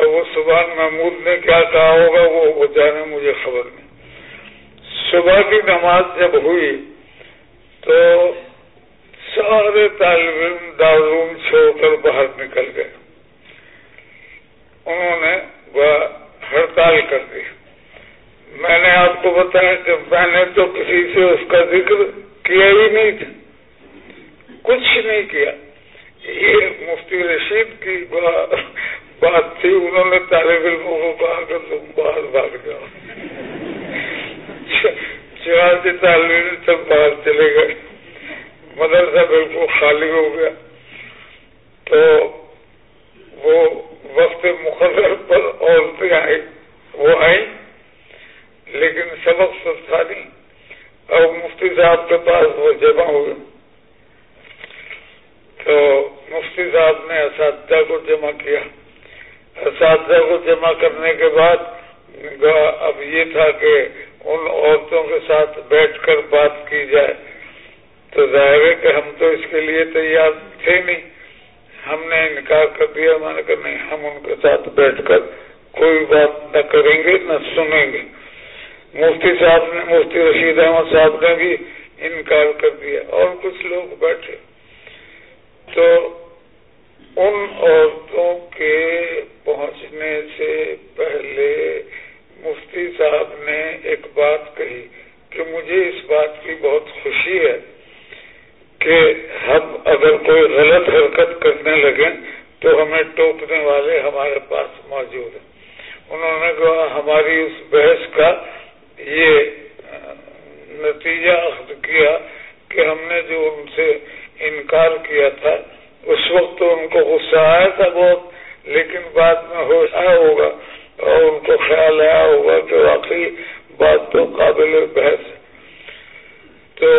وہ سبحان محمود نے کیا کہا ہوگا، وہ جانے، مجھے خبر نہیں۔ صبح کی نماز جب ہوئی تو سارے طالب علم دارالعلوم چھوڑ کر باہر نکل گئے۔ انہوں نے ہڑتال کر دی۔ میں نے آپ کو بتایا کہ میں نے تو کسی سے اس کا ذکر کیا ہی نہیں تھا۔ کچھ نہیں کیا۔ یہ مفتی رشید کی بات تھی، انہوں نے طالب علموں کو کہا کہ تم باہر بھاگ جاؤ۔ چار سے طالب علم سب باہر چلے گئے۔ مدرسہ بالکل خالی ہو گیا۔ تو وہ وقت مقرر پر عورتیں آئی وہ آئی لیکن سبق سب تھا نہیں اور مفتی صاحب کے پاس وہ جمع ہوئے۔ تو مفتی صاحب نے اساتذہ کو جمع کیا۔ اساتذہ کو جمع کرنے کے بعد اب یہ تھا کہ ان عورتوں کے ساتھ بیٹھ کر بات کی جائے۔ تو ظاہر ہے کہ ہم تو اس کے لیے تیار تھے نہیں۔ ہم نے انکار کر دیا، میں نے کہا نہیں، ہم ان کے ساتھ بیٹھ کر کوئی بات نہ کریں گے، نہ سنیں گے۔ مفتی صاحب نے، مفتی رشید احمد صاحب نے بھی انکار کر دیا اور کچھ لوگ بیٹھے۔ تو ان عورتوں کے پہنچنے سے پہلے مفتی صاحب نے ایک بات کہی کہ مجھے اس بات کی بہت خوشی ہے کہ ہم اگر کوئی غلط حرکت کرنے لگے تو ہمیں ٹوکنے والے ہمارے پاس موجود ہیں۔ انہوں نے کہا، ہماری اس بحث کا یہ نتیجہ اخذ کیا کہ ہم نے جو ان سے انکار کیا تھا، اس وقت تو ان کو غصہ آیا تھا بہت، لیکن بعد میں ہوش آیا ہوگا اور ان کو خیال آیا ہوگا کہ واقعی بات تو قابل بحث تو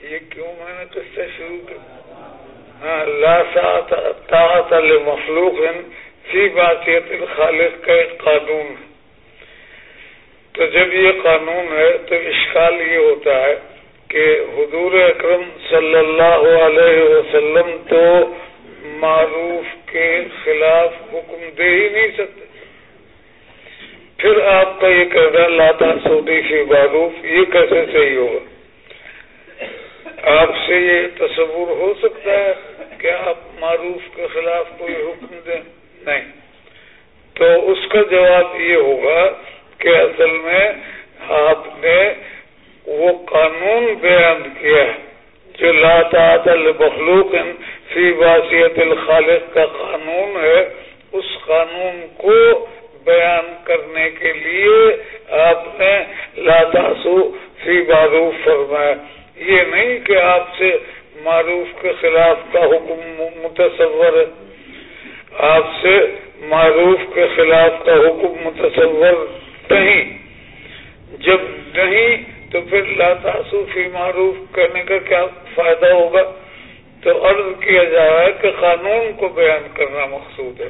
یہ کیوں میں نے کس سے شروع کیا؟ ہاں طاقت مخلوق فی باقیت الخالق کا ایک قانون ہے۔ تو جب یہ قانون ہے تو اشکال یہ ہوتا ہے کہ حضور اکرم صلی اللہ علیہ وسلم تو معروف کے خلاف حکم دے ہی نہیں سکتے۔ پھر آپ کا یہ کردار لاتا سعودی سے معروف یہ کیسے صحیح ہوگا؟ آپ سے یہ تصور ہو سکتا ہے کہ آپ معروف کے خلاف کوئی حکم دیں؟ نہیں۔ تو اس کا جواب یہ ہوگا کہ اصل میں آپ نے وہ قانون بیان کیا جو لاتعل مخلوق فی باسیت الخالق کا قانون ہے، اس قانون کو بیان کرنے کے لیے آپ نے لاتاسو فی معروف فرمایا۔ یہ نہیں کہ آپ سے معروف کے خلاف کا حکم متصور ہے۔ آپ سے معروف کے خلاف کا حکم متصور نہیں۔ جب نہیں تو پھر لاتاسو فی معروف کرنے کا کیا فائدہ ہوگا؟ تو عرض کیا جا رہا ہے کہ قانون کو بیان کرنا مقصود ہے۔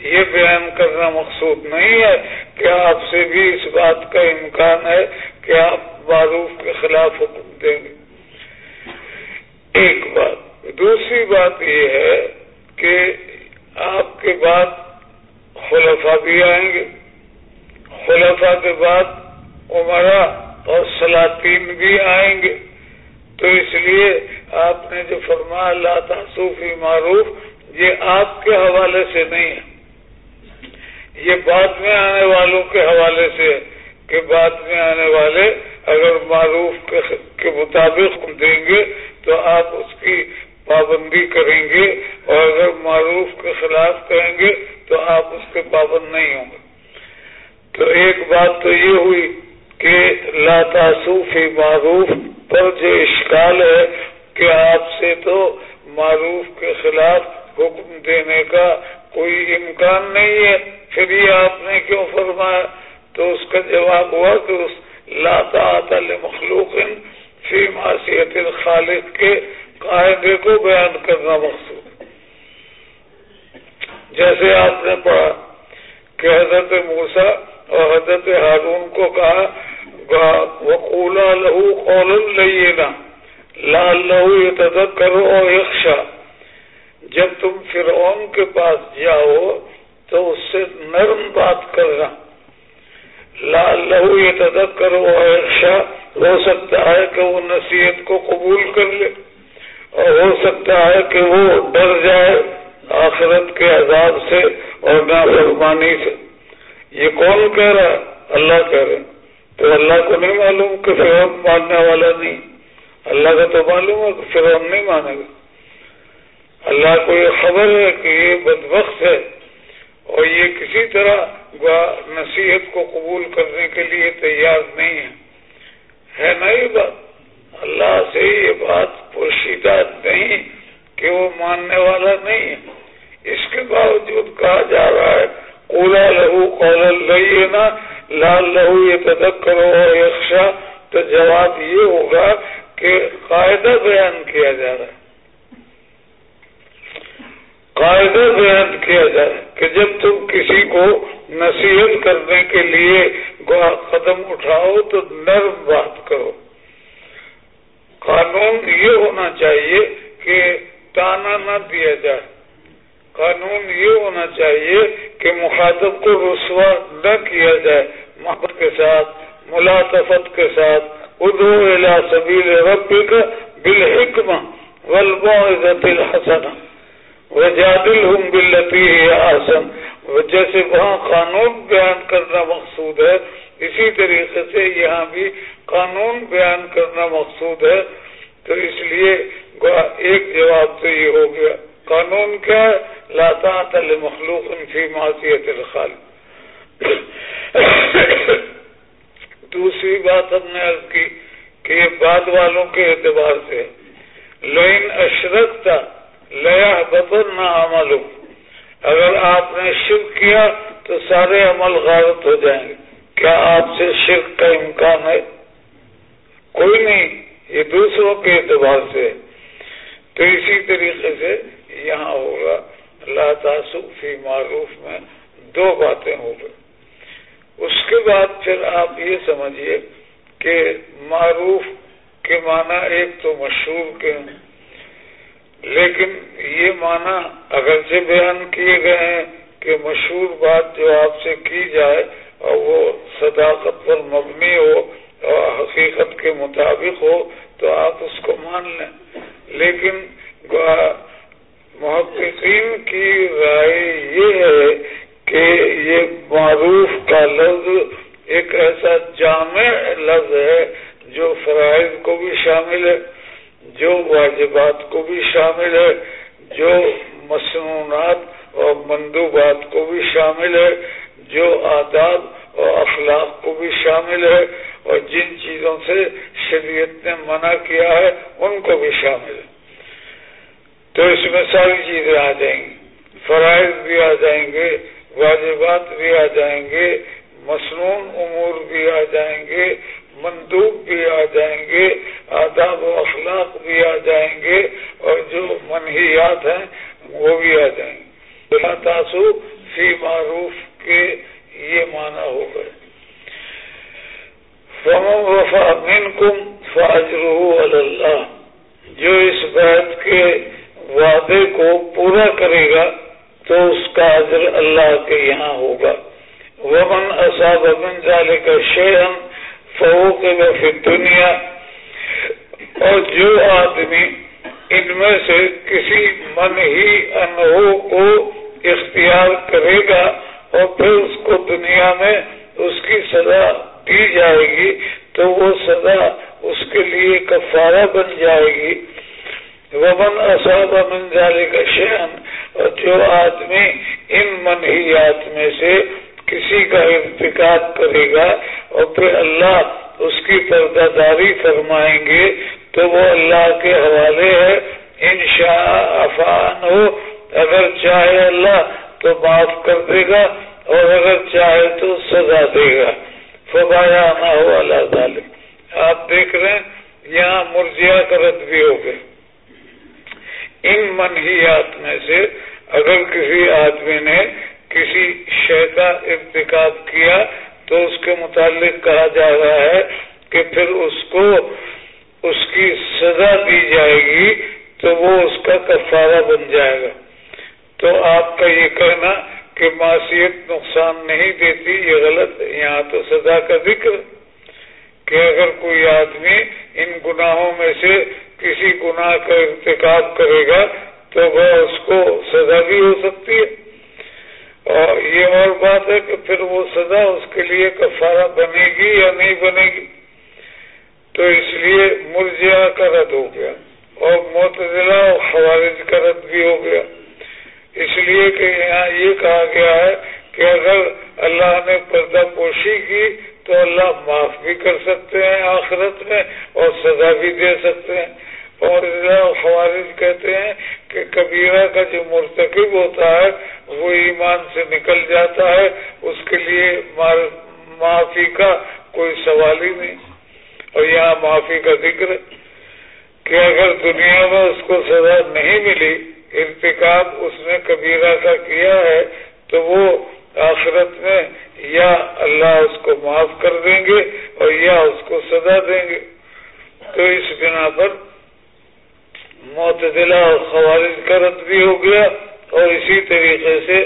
یہ بیان کرنا مقصود نہیں ہے کہ آپ سے بھی اس بات کا امکان ہے کہ آپ معروف کے خلاف حکم دیں۔ گے ایک بات۔ دوسری بات یہ ہے کہ آپ کے بعد خلفا بھی آئیں گے۔ خلفا کے بعد عمرہ اور سلاطین بھی آئیں گے۔ تو اس لیے آپ نے جو فرمایا اللہ تعصوفی معروف، یہ آپ کے حوالے سے نہیں ہے۔ یہ بعد میں آنے والوں کے حوالے سے کہ بعد میں آنے والے اگر معروف کے مطابق دیں گے، تو آپ اس کی پابندی کریں گے۔ اور اگر معروف کے خلاف کریں گے، تو آپ اس کے پابند نہیں ہوں گے۔ تو ایک بات تو یہ ہوئی کہ لاتاسوفی معروف پر جو اشکال ہے کہ آپ سے تو معروف کے خلاف حکم دینے کا کوئی امکان نہیں ہے۔ پھر یہ آپ نے کیوں فرمایا؟ تو اس کا جواب ہوا کہ اس لاتا مخلوق فی معصیت الخالق کے قاعدے کو بیان کرنا مقصود۔ جیسے آپ نے پڑھا کہ حضرت موسا اور حضرت ہارون کو کہا وقولا لہو قول لینا لال لہو یہ تدک کرو اور جب تم فرعون کے پاس جاؤ تو اس سے نرم بات کرنا. لال لہو یہ تدک کرو ہو سکتا ہے کہ وہ نصیحت کو قبول کر لے اور ہو سکتا ہے کہ وہ ڈر جائے آخرت کے عذاب سے اور نافرمانی سے. یہ کون کہہ رہا ہے؟ اللہ کہہ رہے تو اللہ کو نہیں معلوم کہ فرعون ماننے والا نہیں۔ اللہ کا تو معلوم ہے کہ فرعون نہیں مانے گا۔ اللہ کو یہ خبر ہے کہ یہ بدبخت ہے اور یہ کسی طرح نصیحت کو قبول کرنے کے لیے تیار نہیں ہے۔ ہے نا یہ بات؟ اللہ سے یہ بات پوشیدہ نہیں کہ وہ ماننے والا نہیں ہے۔ اس کے باوجود کہا جا رہا ہے کولا لہو قول لہی لال لہو یہ تدک کرو یکشا تو جواب یہ ہوگا کہ قاعدہ بیان کیا جا رہا ہے۔ قاعدہ بیان کیا جائے کہ جب تم کسی کو نصیحت کرنے کے لیے قدم اٹھاؤ تو نرم بات کرو۔ قانون یہ ہونا چاہیے کہ تانا نہ دیا جائے۔ قانون یہ ہونا چاہیے کہ مخاطب کو رسوا نہ کیا جائے، محبت کے ساتھ ملاطفت کے ساتھ ادو الا سبیل ربک بالحکمہ والموعظۃ الحسنہ۔ وجادل ہوں بلتی آسن جیسے وہاں قانون بیان کرنا مقصود ہے، اسی طریقے سے یہاں بھی قانون بیان کرنا مقصود ہے۔ تو اس لیے ایک جواب تو یہ ہو گیا۔ قانون کیا ہے؟ لاتا تل مخلوق فی معصیت الخال دوسری بات ہم نے عرض کی کہ یہ بعد والوں کے اعتبار سے لین اشرک تھا لیا بطن نہ عمل اگر آپ نے شرک کیا تو سارے عمل غارت ہو جائیں گے۔ کیا آپ سے شرک کا امکان ہے؟ کوئی نہیں، یہ دوسروں کے اعتبار سے تو اسی طریقے سے یہاں ہوگا۔ اللہ تعصب فی معروف میں دو باتیں ہو گئی۔ اس کے بعد پھر آپ یہ سمجھیے کہ معروف کے معنی ایک تو مشہور کے ہیں، لیکن یہ معنی اگرچہ بیان کیے گئے ہیں کہ مشہور بات جو آپ سے کی جائے اور وہ صداقت پر مبنی ہو اور حقیقت کے مطابق ہو تو آپ اس کو مان لیں۔ لیکن محققین کی رائے یہ ہے کہ یہ معروف کا لفظ ایک ایسا جامع لفظ ہے جو فرائض کو بھی شامل ہے، جو واجبات کو بھی شامل ہے، جو مصنوعات اور مندوبات کو بھی شامل ہے، جو آداب اور اخلاق کو بھی شامل ہے اور جن چیزوں سے شریعت نے منع کیا ہے، ان کو بھی شامل ہے۔ تو اس میں ساری چیزیں آ جائیں گی۔ فرائض بھی آ جائیں گے، واجبات بھی آ جائیں گے، مصنون امور بھی آ جائیں گے، مندوب بھی آ جائیں گے، آداب و اخلاق بھی آ جائیں گے، اور جو منحیات ہیں وہ بھی آ جائیں گے۔ تاسو فی معروف کے یہ معنی ہو گئے۔ فم وفا من کم اللہ۔ جو اس بات کے وعدے کو پورا کرے گا تو اس کا اجر اللہ کے یہاں ہوگا۔ ومن اصاب من ذالک شیئا فوق فی دنیا اور جو آدمی ان میں سے کسی من ہی انہو کو اختیار کرے گا اور پھر اس کو دنیا میں اس کی سزا دی جائے گی تو وہ سزا اس کے لیے کفارہ بن جائے گی۔ ومن اصاب من ذالک شیئن اور جو آدمی ان منحیات میں سے کسی کا انتقاد کرے گا اور پھر اللہ اس کی پردہ داری فرمائیں گے، تو وہ اللہ کے حوالے ہے۔ ان شاء افان ہو اگر چاہے اللہ تو معاف کر دے گا، اور اگر چاہے تو سزا دے گا۔ فبایا نہ ہو اللہ تعالی آپ دیکھ رہے ہیں، یہاں مرجیا کرت بھی ہو گئے ان منحیات میں سے اگر کسی آدمی نے کسی شے کا ارتکاب کیا تو اس کے متعلق کہا جا رہا ہے کہ پھر اس کو اس کی سزا دی جائے گی تو وہ اس کا کفارہ بن جائے گا۔ تو آپ کا یہ کہنا کہ معاشیت نقصان نہیں دیتی، یہ غلط ہے۔ یہاں تو سزا کا ذکر کہ اگر کوئی آدمی ان گناہوں میں سے کسی گناہ کا ارتکاب کرے گا تو وہ اس کو سزا بھی ہو سکتی ہے۔ اور یہ اور بات ہے کہ پھر وہ سزا اس کے لیے کفارہ بنے گی یا نہیں بنے گی۔ تو اس لیے مرجیا کا رد ہو گیا اور متضلا اور خوارج کا رد بھی ہو گیا۔ اس لیے کہ یہاں یہ کہا گیا ہے کہ اگر اللہ نے پردہ پوشی کی تو اللہ معاف بھی کر سکتے ہیں آخرت میں اور سزا بھی دے سکتے ہیں۔ اور خوارج کہتے ہیں کہ کبیرہ کا جو مرتکب ہوتا ہے، وہ ایمان سے نکل جاتا ہے، اس کے لیے معافی کا کوئی سوال ہی نہیں۔ اور یہاں معافی کا ذکر ہے کہ اگر دنیا میں اس کو سزا نہیں ملی، ارتکاب اس نے کبیرہ کا کیا ہے، تو وہ آخرت میں یا اللہ اس کو معاف کر دیں گے اور یا اس کو سزا دیں گے۔ تو اس بنا پر معتدلہ اور خوارج کا رد بھی ہو گیا اور اسی طریقے سے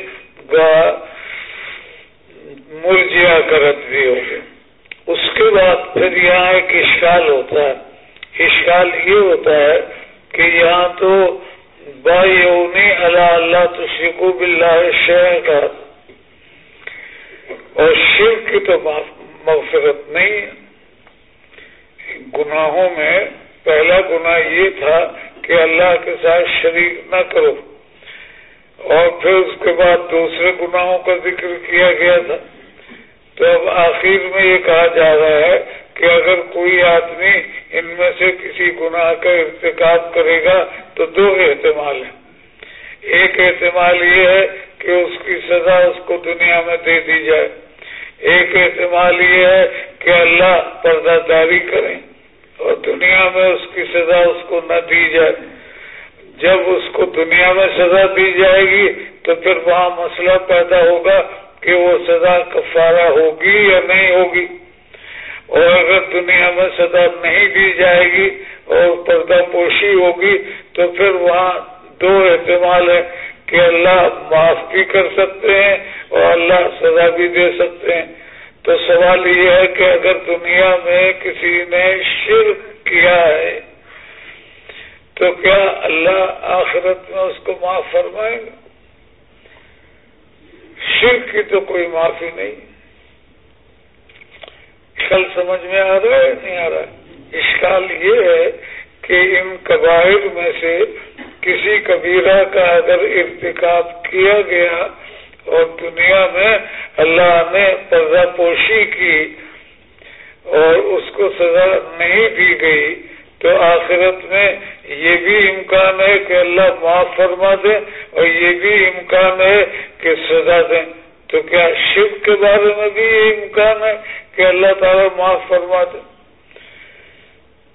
مرجیا کا رد بھی ہو گیا۔ اس کے بعد پھر یہاں ایک اشکال ہوتا ہے۔ اشکال یہ ہوتا ہے کہ یہاں تو بایونی اللہ اللہ تشریق بلّہ شہر کا اور شر کی تو مغفرت نہیں۔ گناہوں میں پہلا گناہ یہ تھا کہ اللہ کے ساتھ شریک نہ کرو۔ اور پھر اس کے بعد دوسرے گناہوں کا ذکر کیا گیا تھا۔ تو اب آخر میں یہ کہا جا رہا ہے کہ اگر کوئی آدمی ان میں سے کسی گناہ کا ارتکاب کرے گا تو دو احتمال ہیں۔ ایک احتمال یہ ہے کہ اس کی سزا اس کو دنیا میں دے دی جائے۔ ایک احتمال یہ ہے کہ اللہ پردہ داری کریں۔ اور دنیا میں اس کی سزا اس کو نہ دی جائے۔ جب اس کو دنیا میں سزا دی جائے گی تو پھر وہاں مسئلہ پیدا ہوگا کہ وہ سزا کفارہ ہوگی یا نہیں ہوگی۔ اور اگر دنیا میں سزا نہیں دی جائے گی اور پردہ پوشی ہوگی تو پھر وہاں دو احتمال ہے کہ اللہ معاف بھی کر سکتے ہیں اور اللہ سزا بھی دے سکتے ہیں۔ تو سوال یہ ہے کہ اگر دنیا میں کسی نے شرک کیا ہے، تو کیا اللہ آخرت میں اس کو معاف فرمائے گا؟ شرک کی تو کوئی معافی نہیں۔ کل سمجھ میں آ رہا ہے نہیں آ رہا اشکال یہ ہے کہ ان قبائل میں سے کسی کبیرہ کا اگر ارتکاب کیا گیا اور دنیا میں اللہ نے پردہ پوشی کی اور اس کو سزا نہیں دی گئی، تو آخرت میں یہ بھی امکان ہے کہ اللہ معاف فرما دے اور یہ بھی امکان ہے کہ سزا دیں تو کیا شیو کے بارے میں بھی یہ امکان ہے کہ اللہ تعالیٰ معاف فرما دے؟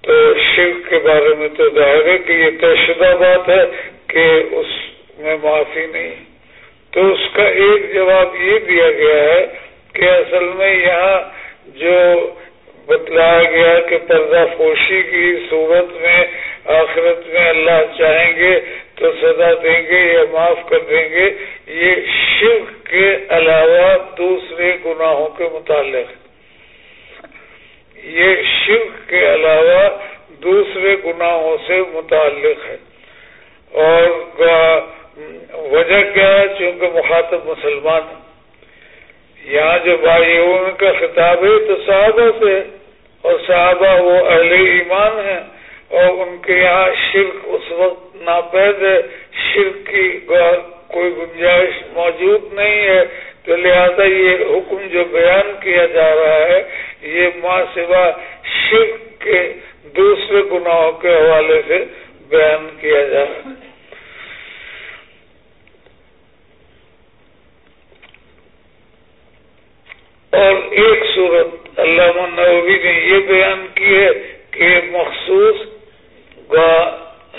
تو شیو کے بارے میں تو ظاہر ہے کہ یہ طے شدہ بات ہے کہ اس میں معافی نہیں۔ تو اس کا ایک جواب یہ دیا گیا ہے کہ اصل میں یہاں جو بتلایا گیا کہ پردہ فوشی کی صورت میں، آخرت میں اللہ چاہیں گے تو سزا دیں گے یا معاف کر دیں گے، یہ شیو کے علاوہ دوسرے گناہوں کے متعلق۔ یہ شیو کے علاوہ دوسرے گناہوں سے متعلق ہے۔ اور وجہ کیا ہے؟ چونکہ مخاطب مسلمان یہاں جو بھائیوں کا خطاب ہے تو صحابہ سے، اور صحابہ وہ اہل ایمان ہیں، اور ان کے یہاں شرک اس وقت ناپید ہے۔ شرک کی کوئی گنجائش موجود نہیں ہے۔ تو لہذا یہ حکم جو بیان کیا جا رہا ہے، یہ ماں سوا شرک کے دوسرے گناہوں کے حوالے سے بیان کیا جا رہا ہے۔ اور ایک صورت اللہ نبی نے یہ بیان کی ہے کہ مخصوص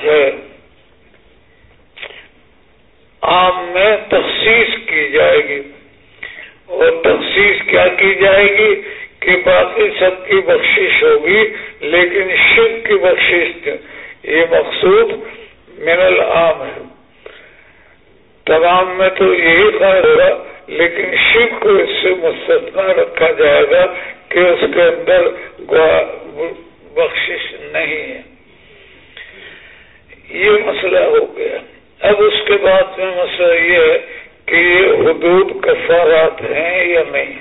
ہے۔ عام میں تخصیص کی جائے گی۔ اور تخصیص کیا کی جائے گی؟ کہ باقی سب کی بخشش ہوگی، لیکن شب کی بخشش یہ مقصود من العام ہے۔ تمام میں تو یہی خیال ہوگا لیکن شیو کو اس سے مستثنا رکھا جائے گا کہ اس کے اندر بخشش نہیں ہے۔ یہ مسئلہ ہو گیا۔ اب اس کے بعد میں مسئلہ یہ ہے کہ یہ حدود کفارات ہیں یا نہیں۔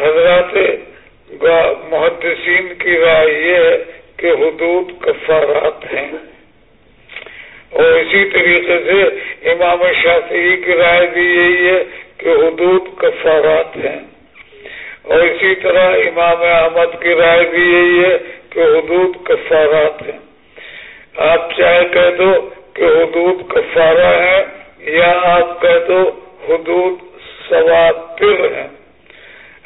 حضرات محدثین کی رائے یہ ہے کہ حدود کفارات ہیں۔ اور اسی طریقے سے امام شافعی کی رائے بھی یہی ہے کہ حدود کفارات ہیں۔ اور اسی طرح امام احمد کی رائے بھی یہی ہے کہ حدود کفارات ہیں۔ آپ چاہے کہہ دو کہ حدود کفارہ ہیں یا آپ کہہ دو حدود سواتر ہیں۔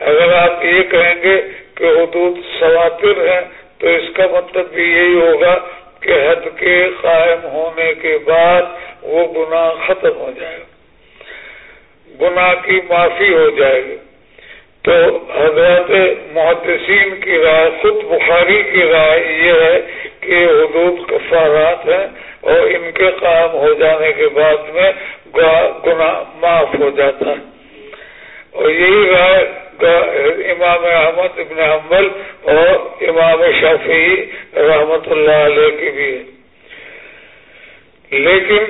اگر آپ یہ کہیں گے کہ حدود سواتر ہیں تو اس کا مطلب بھی یہی ہوگا کہ حد کے قائم ہونے کے بعد وہ گناہ ختم ہو جائے گا۔ گناہ کی معافی ہو جائے گی۔ تو حضرت محدثین کی رائے، خود بخاری کی رائے یہ ہے کہ حدود کفارات ہیں اور ان کے قائم ہو جانے کے بعد میں گناہ معاف ہو جاتا ہے۔ اور یہی رائے امام احمد ابن حمل اور امام شافی رحمت اللہ علیہ کی بھی ہے۔ لیکن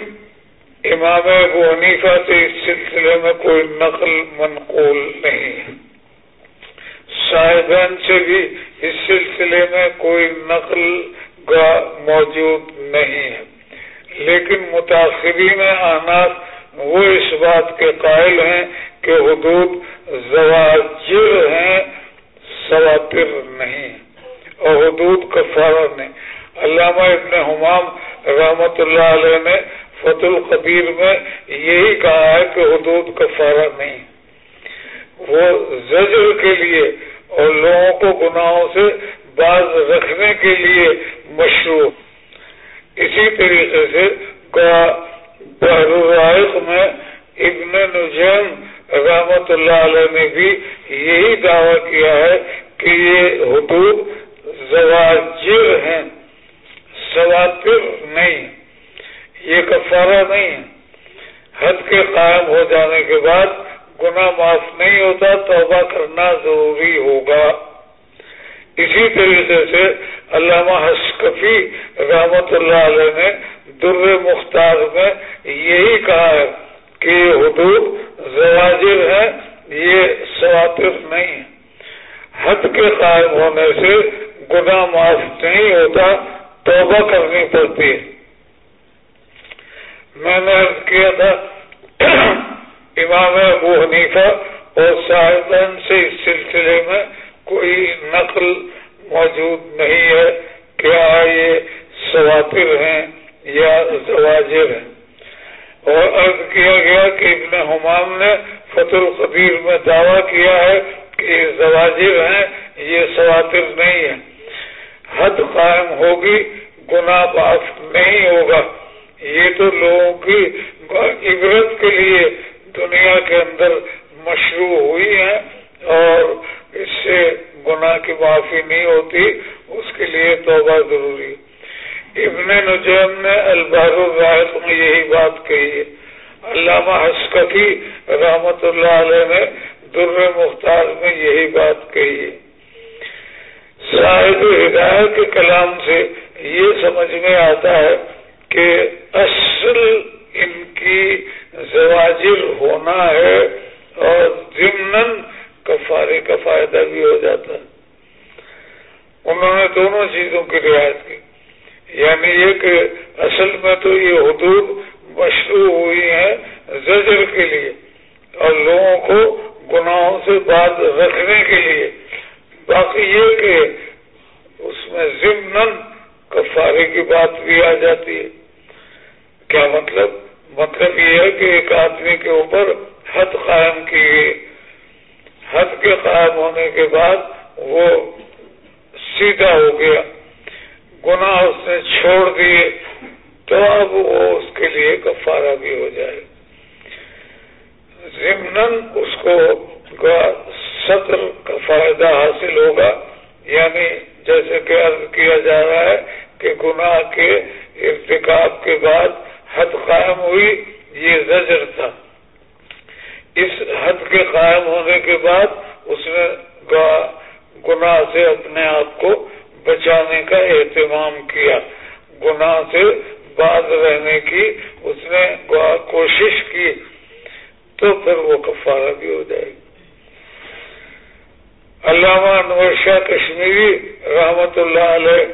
امام ابو حنیفہ سے اس سلسلے میں کوئی نقل منقول نہیں ہے۔ صاحبین سے بھی اس سلسلے میں کوئی نقل موجود نہیں ہے۔ لیکن متاثرین آناس وہ اس بات کے قائل ہیں کہ حدود زواجر ہیں، سواتر نہیں، اور حدود کفارہ نہیں۔ علامہ ابن حمام رحمت اللہ علیہ نے فت القدیر میں یہی کہا ہے کہ حدود کفارہ نہیں۔ وہ زجر کے لیے اور لوگوں کو گناہوں سے باز رکھنے کے لیے مشروع۔ اسی طریقے سے بحر میں ابن نجم رحمت اللہ علیہ نے بھی یہی دعویٰ کیا ہے کہ یہ حدود زواجر ہیں۔ سواتر نہیں، یہ کفارہ نہیں۔ حد کے قائم ہو جانے کے بعد گناہ معاف نہیں ہوتا، توبہ کرنا ضروری ہوگا۔ اسی طریقے سے علامہ حسکفی رحمت اللہ علیہ نے در مختار میں یہی کہا ہے۔ کہ حدود زواجر ہے یہ سواتر نہیں۔ حد کے قائم ہونے سے گناہ معاف نہیں ہوتا، توبہ کرنی پڑتی۔ ہے میں نے عرض کیا تھا، امام ابو حنیفہ اور صاحبان سے اس سلسلے میں کوئی نقل موجود نہیں ہے کیا یہ سواتر ہیں یا زواجر ہیں۔ اور عرض کیا گیا کہ ابن حمام نے فت القبیر میں دعویٰ کیا ہے کہ یہ زواجر ہیں، یہ سواتر نہیں ہے حد قائم ہوگی، گناہ باف نہیں ہوگا۔ یہ تو لوگوں کی عبرت کے لیے دنیا کے اندر مشروع ہوئی ہیں اور اس سے گناہ کی معافی نہیں ہوتی، اس کے لیے توبہ ضروری۔ ہے ابن نجم نے البار الراحت میں یہی بات کہی ہے۔ علامہ حسکفی رحمت اللہ علیہ نے در مختار میں یہی بات کہی ہے۔ صاحب ہدایت کے کلام سے یہ سمجھ میں آتا ہے کہ اصل ان کی زواجر ہونا ہے اور ضمن کفارے کا فائدہ بھی ہو جاتا ہے۔ انہوں نے دونوں چیزوں کی رعایت کی۔ یعنی یہ کہ اصل میں تو یہ حدود مشروع ہوئی ہیں زجر کے لیے اور لوگوں کو گناہوں سے بات رکھنے کے لیے۔ باقی یہ کہ اس میں ضمن کفارے کی بات بھی آ جاتی ہے۔ کیا مطلب؟ مطلب یہ ہے کہ ایک آدمی کے اوپر حد قائم کی گئی۔ حد کے قائم ہونے کے بعد وہ سیدھا ہو گیا۔ گناہ اس نے چھوڑ دیے، تو اب وہ اس کے لیے کفارہ بھی ہو جائے۔ ضمن اس کو سطر کا فائدہ حاصل ہوگا۔ یعنی جیسے کہ عرض کیا جا رہا ہے کہ گناہ کے ارتکاب کے بعد حد قائم ہوئی، یہ زجر تھا۔ اس حد کے قائم ہونے کے بعد اس نے گناہ سے اپنے آپ کو بچانے کا اہتمام کیا۔ گناہ سے باز رہنے کی اس نے کوشش کی، تو پھر وہ کفارہ بھی ہو جائے گی۔ علامہ انور شاہ کشمیری رحمت اللہ علیہ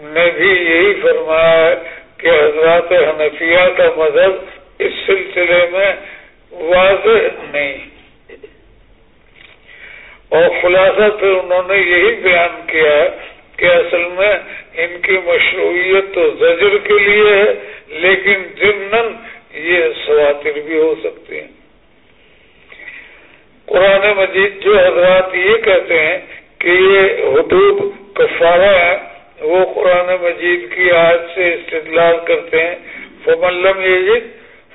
نے بھی یہی فرمایا ہے کہ حضرات حنفیہ کا مذہب اس سلسلے میں واضح نہیں۔ اور خلاصہ پھر انہوں نے یہی بیان کیا ہے کہ اصل میں ان کی مشروعیت تو زجر کے لیے ہے، لیکن ضمن یہ سواتر بھی ہو سکتے ہیں۔ قرآن مجید جو حضرات یہ کہتے ہیں کہ یہ حدود کفارہ ہے وہ قرآن مجید کی آج سے استدلال کرتے ہیں۔ فملم یجد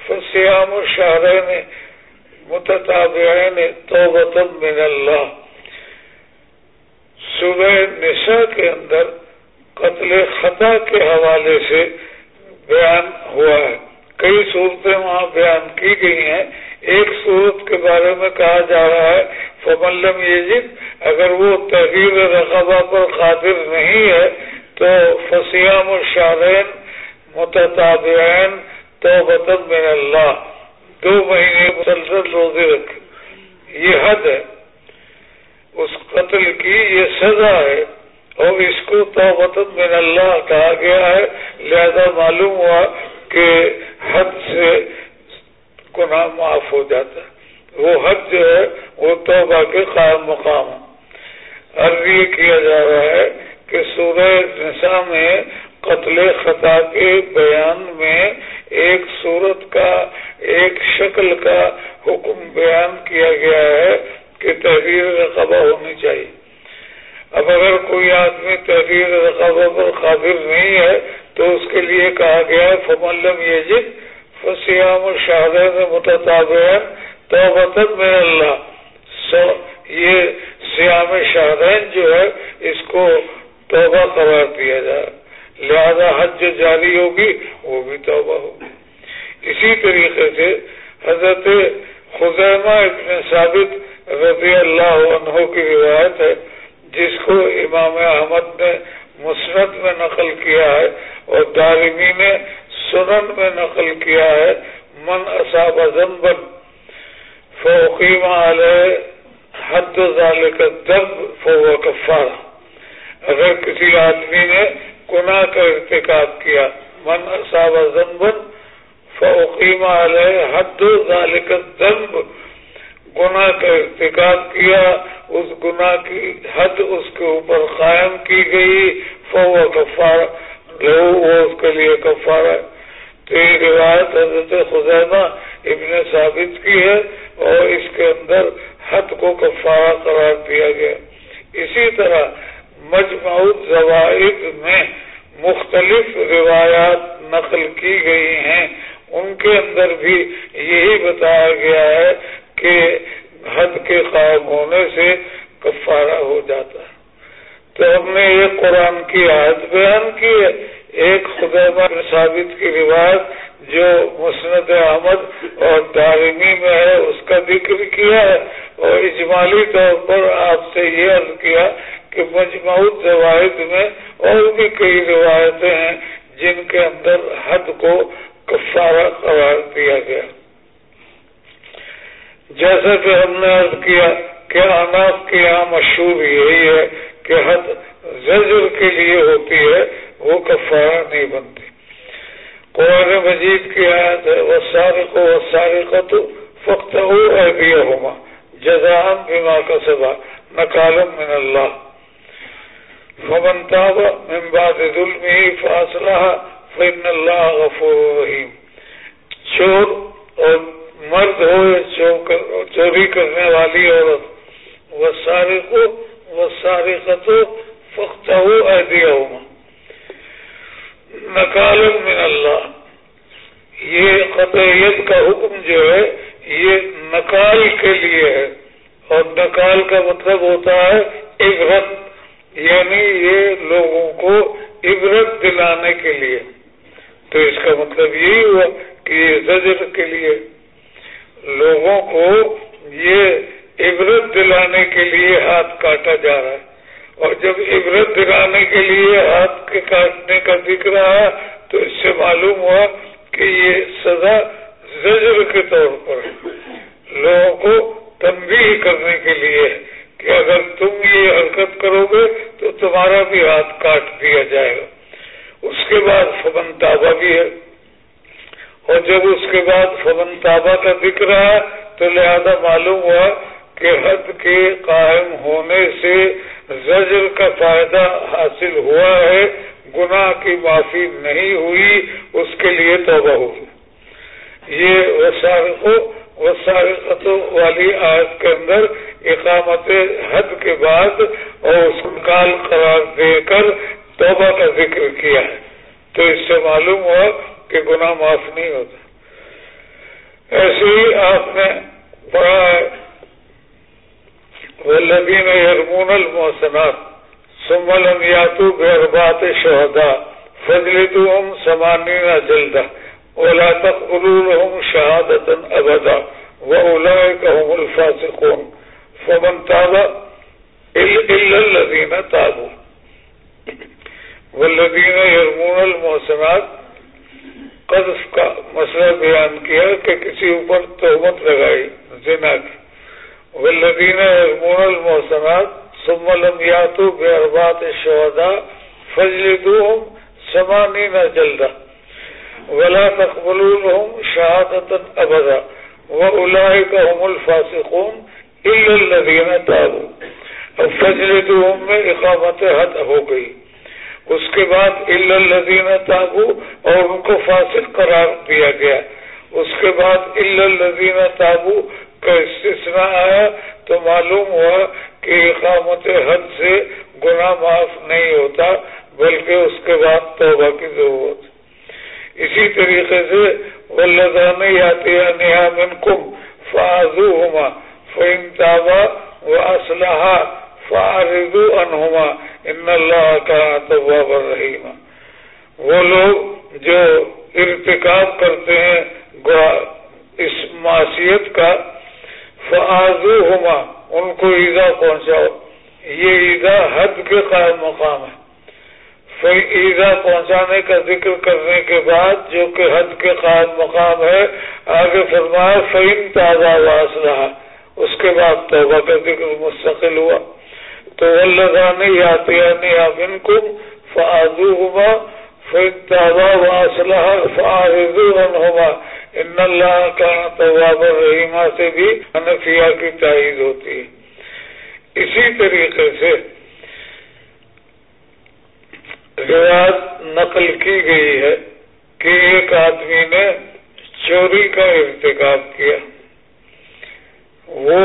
فسیام و شاہرین متطابعین توبتن من اللہ۔ صبح نشا کے اندر قتل خطا کے حوالے سے بیان ہوا ہے۔ کئی صورتیں وہاں بیان کی گئی ہیں۔ ایک صورت کے بارے میں کہا جا رہا ہے فملم یجد اگر وہ تحریر رقبہ پر قادر نہیں ہے، تو فسیام الشارین متطابعین تو من اللہ دو مہینے مسلسل روزے رکھے یہ حد ہے۔ اس قتل کی یہ سزا ہے اور اس کو تو وطن من اللہ کہا گیا ہے۔ لہذا معلوم ہوا کہ حد سے گناہ معاف ہو جاتا ہے۔ وہ حد جو ہے، وہ توبہ کے قائم مقام۔ عرض یہ کیا جا رہا ہے کہ سورہ نسا میں قتل خطا کے بیان میں ایک صورت کا، ایک شکل کا حکم بیان کیا گیا ہے۔ کہ تحریر رقبہ ہونی چاہیے۔ اب اگر کوئی آدمی تحریر رقبہ پر قابل نہیں ہے، تو اس کے لیے کہا گیا ہے فملم یجد فسیام شاہدین متطابعین توبتن من اللہ سو، یہ سیام شاہدین جو ہے، اس کو توبہ قرار دیا جائے۔ لہذا حج جو جاری ہوگی، وہ بھی توبہ ہوگی۔ اسی طریقے سے حضرت خزیمہ ابن ثابت رضی اللہ عنہ کی روایت ہے، جس کو امام احمد نے مسرت میں نقل کیا ہے اور دارمی نے سنن میں نقل کیا ہے۔ من اصاب زنبن فوقیم علیہ حد ذالک الدب فهو کفارہ۔ اگر کسی آدمی نے گناہ کا ارتکاب کیا، من اصاب زنبن فوقیم علیہ حد ذالک الدب گناہ کا ارتکاب کیا، اس گناہ کی حد اس کے اوپر قائم کی گئی فهو کفارہ لو وہ اس کے لیے کفارہ ہے۔ تو یہ روایت حضرت خزینہ ابن ثابت کی ہے اور اس کے اندر حد کو کفارہ قرار دیا گیا۔ اسی طرح مجموع زوائد میں مختلف روایات نقل کی گئی ہیں۔ ان کے اندر بھی یہی بتایا گیا ہے کہ حد کے قائم ہونے سے کفارہ ہو جاتا ہے۔ تو ہم نے یہ قرآن کی عہد بیان کی ہے۔ ایک خدا ثابت کی روایت جو مسند احمد اور دارمی میں ہے، اس کا ذکر کیا ہے۔ اور اجمالی طور پر آپ سے یہ عرض کیا کہ مجموعت زواہد میں اور بھی کئی روایتیں ہیں جن کے اندر حد کو کفارہ قرار دیا گیا۔ جیسا کہ ہم نے عرض کیا کہ اناف کے یہاں مشہور یہی ہے کہ حد زجر کے لیے ہوتی ہے، وہ کفارہ نہیں بنتی۔ قرآن مجید کی آیت ہے وہ سارے کو وہ سارے کا تو فخت ہوما جزان بیما کا سبا نکالم من اللہ فمن تاب من بعد ظلمه فاصلہ فإن اللہ غفور رحیم چور اور مرد ہو چوری کرنے والی عورت، وہ سارے کو وہ سارے قطو فخت ہو ایدیا ہوما نکال من اللہ۔ یہ قطعیت کا حکم جو ہے، یہ نکال کے لیے ہے۔ اور نکال کا مطلب ہوتا ہے عبرت۔ یعنی یہ لوگوں کو عبرت دلانے کے لیے۔ تو اس کا مطلب یہی ہوا کہ یہ زجر کے لیے لوگوں کو یہ عبرت دلانے کے لیے ہاتھ کاٹا جا رہا ہے۔ اور جب عبرت دلانے کے لیے ہاتھ کے کاٹنے کا ذکر رہا تو اس سے معلوم ہوا کہ یہ سزا زجر کے طور پر لوگوں کو تنبیہ کرنے کے لیے کہ اگر تم یہ حرکت کرو گے، تو تمہارا بھی ہاتھ کاٹ دیا جائے گا۔ اس کے بعد فبن تابا بھی ہے۔ اور جب اس کے بعد فبن تابا کا ذکر ہے تو لہذا معلوم ہوا کہ حد کے قائم ہونے سے زجر کا فائدہ حاصل ہوا ہے، گناہ کی معافی نہیں ہوئی، اس کے لیے توبہ ہوگی یہ وسارقوں والی آیت کے اندر اقامت حد کے بعد اور اس کال قرار دے کر توبہ کا ذکر کیا ہے۔ تو اس سے معلوم ہوا کہ گناہ معاف نہیں ہوتا ایسے ہی آپ نے پڑھا ہے والذین یرمون المحسنات ثم لم یاتوا باربعۃ شہداء فجلدوهم ثمانین جلدہ ولا تقبلوا لهم شهادة ابدا و واولئك هم الفاسقون۔ فمن تاب الا الذين تابوا۔ والذین یرمون المحسنات قذف کا مسئلہ بیان کیا کہ کسی اوپر تہمت لگائی، زنا کی۔ والذین یرمون المحسنات ثم لم یاتوا باربعۃ الشهداء فجلدوهم ثمانین جلدہ۔ ولا تقبلوا لهم شهادة ابدا۔ واولئك هم الفاسقون الا الذين تابوا۔ فجلدوهم میں اقامت حد ہو گئی۔ اس کے بعد الذین تابو اور ان کو فاسق قرار دیا گیا۔ اس کے بعد الذین تابو کا استثناء آیا تو معلوم ہوا کہ اقامت حد سے گناہ معاف نہیں ہوتا، بلکہ اس کے بعد توبہ کی ضرورت۔ اسی طریقے سے ولدان یاتی نیا من کم فاضو ہما فن تابا و اسلحہ فارضو انہما ان اللہ کا تواب الرحیم وہ لوگ جو ارتکاب کرتے ہیں اس معصیت کا فعضو ہما ان کو ایزا پہنچاؤ۔ یہ ایزا حد کے قائم مقام ہے۔ ایزا پہنچانے کا ذکر کرنے کے بعد جو کہ حد کے قائم مقام ہے، آگے فرمایا فہم تازہ واس رہا اس کے بعد توبہ کا ذکر مستقل ہوا۔ تو اللہ آتے ابن کم فعضو ہوا فاجتابا واصلح عنهما ان اللہ کا تواب الرحیمہ سے بھی حنفیہ کی تائید ہوتی ہے۔ اسی طریقے سے روایت نقل کی گئی ہے کہ ایک آدمی نے چوری کا ارتکاب کیا، وہ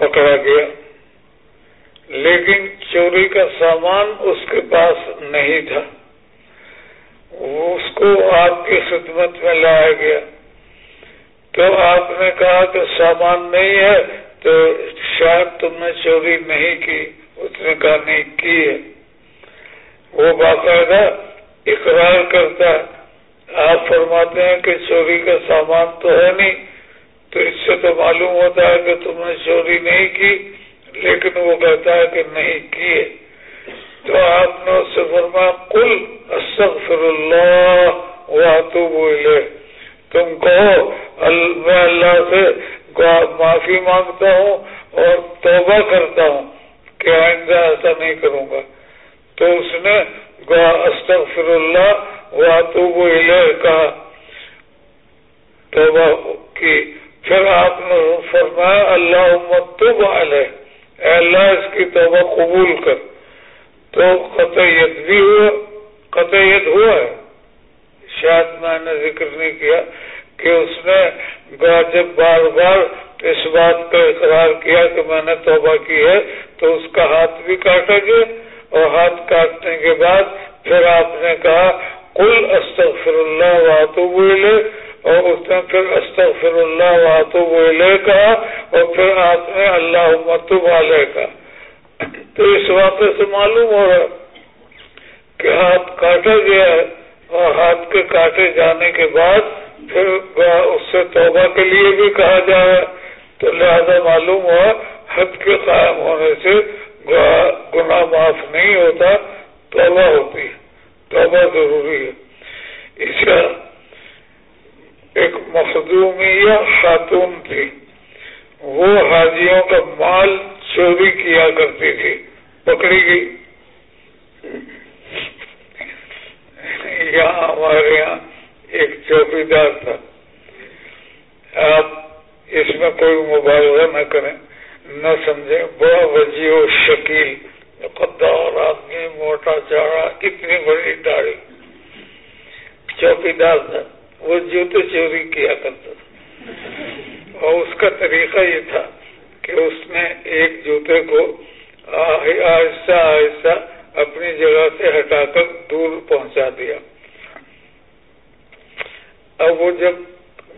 پکڑا گیا۔ لیکن چوری کا سامان اس کے پاس نہیں تھا۔ اس کو آپ کی خدمت میں لایا گیا۔ تو آپ نے کہا کہ سامان نہیں ہے تو شاید تم نے چوری نہیں کی، اس نے کہا نہیں، کی ہے۔ وہ باقاعدہ اقرار کرتا ہے۔ آپ فرماتے ہیں کہ چوری کا سامان تو ہے نہیں۔ تو اس سے تو معلوم ہوتا ہے کہ تم نے چوری نہیں کی۔ لیکن وہ کہتا ہے کہ نہیں کیے۔ تو آپ نے اس سے فرما کل استغفر اللہ بولے تم کہو میں اللہ سے معافی مانگتا ہوں اور توبہ کرتا ہوں کہ آئندہ ایسا نہیں کروں گا۔ تو اس نے استغفر اللہ بولے کہا۔ توبہ کی۔ پھر آپ نے فرمایا اللہ متب علیہ۔ اے اللہ اس کی توبہ قبول کر۔ تو قطعیت بھی ہوا، قطعیت ہوا ہے۔ شاید میں نے ذکر نہیں کیا کہ اس نے جب بار بار اس بات کا اقرار کیا کہ میں نے توبہ کی ہے، تو اس کا ہاتھ بھی کاٹا گیا اور ہاتھ کاٹنے کے بعد پھر آپ نے کہا کل استغفر اللہ واتو بولے اور اس نے پھر استغفر اللہ واتوب لے کہا اور پھر آپ نے اللہ متوب علیہ کا تو اس واقعے سے معلوم ہو رہا کہ ہاتھ کاٹا گیا ہے اور ہاتھ کے کاٹے جانے کے بعد پھر اس سے توبہ کے لیے بھی کہا جائے تو لہذا معلوم ہوا حد کے قائم ہونے سے گناہ معاف نہیں ہوتا، توبہ ہوتی ہے، توبہ ضروری ہے۔ اس کا ایک مخدومیہ خاتون تھی۔ وہ حاجیوں کا مال چوری کیا کرتی تھی۔ پکڑی گئی۔ یہاں ہمارے یہاں ایک چوکی دار تھا۔ آپ اس میں کوئی مبالغہ نہ کریں، نہ سمجھیں۔ بڑا وجی و شکیل قدار آدمی، موٹا چاڑا اتنی بڑی داڑھی۔ چوکی دار تھا۔ وہ جوتے چوری کیا کرتا تھا۔ اور اس کا طریقہ یہ تھا کہ اس نے ایک جوتے کو آہستہ آہستہ اپنی جگہ سے ہٹا کر دور پہنچا دیا۔ اب وہ جب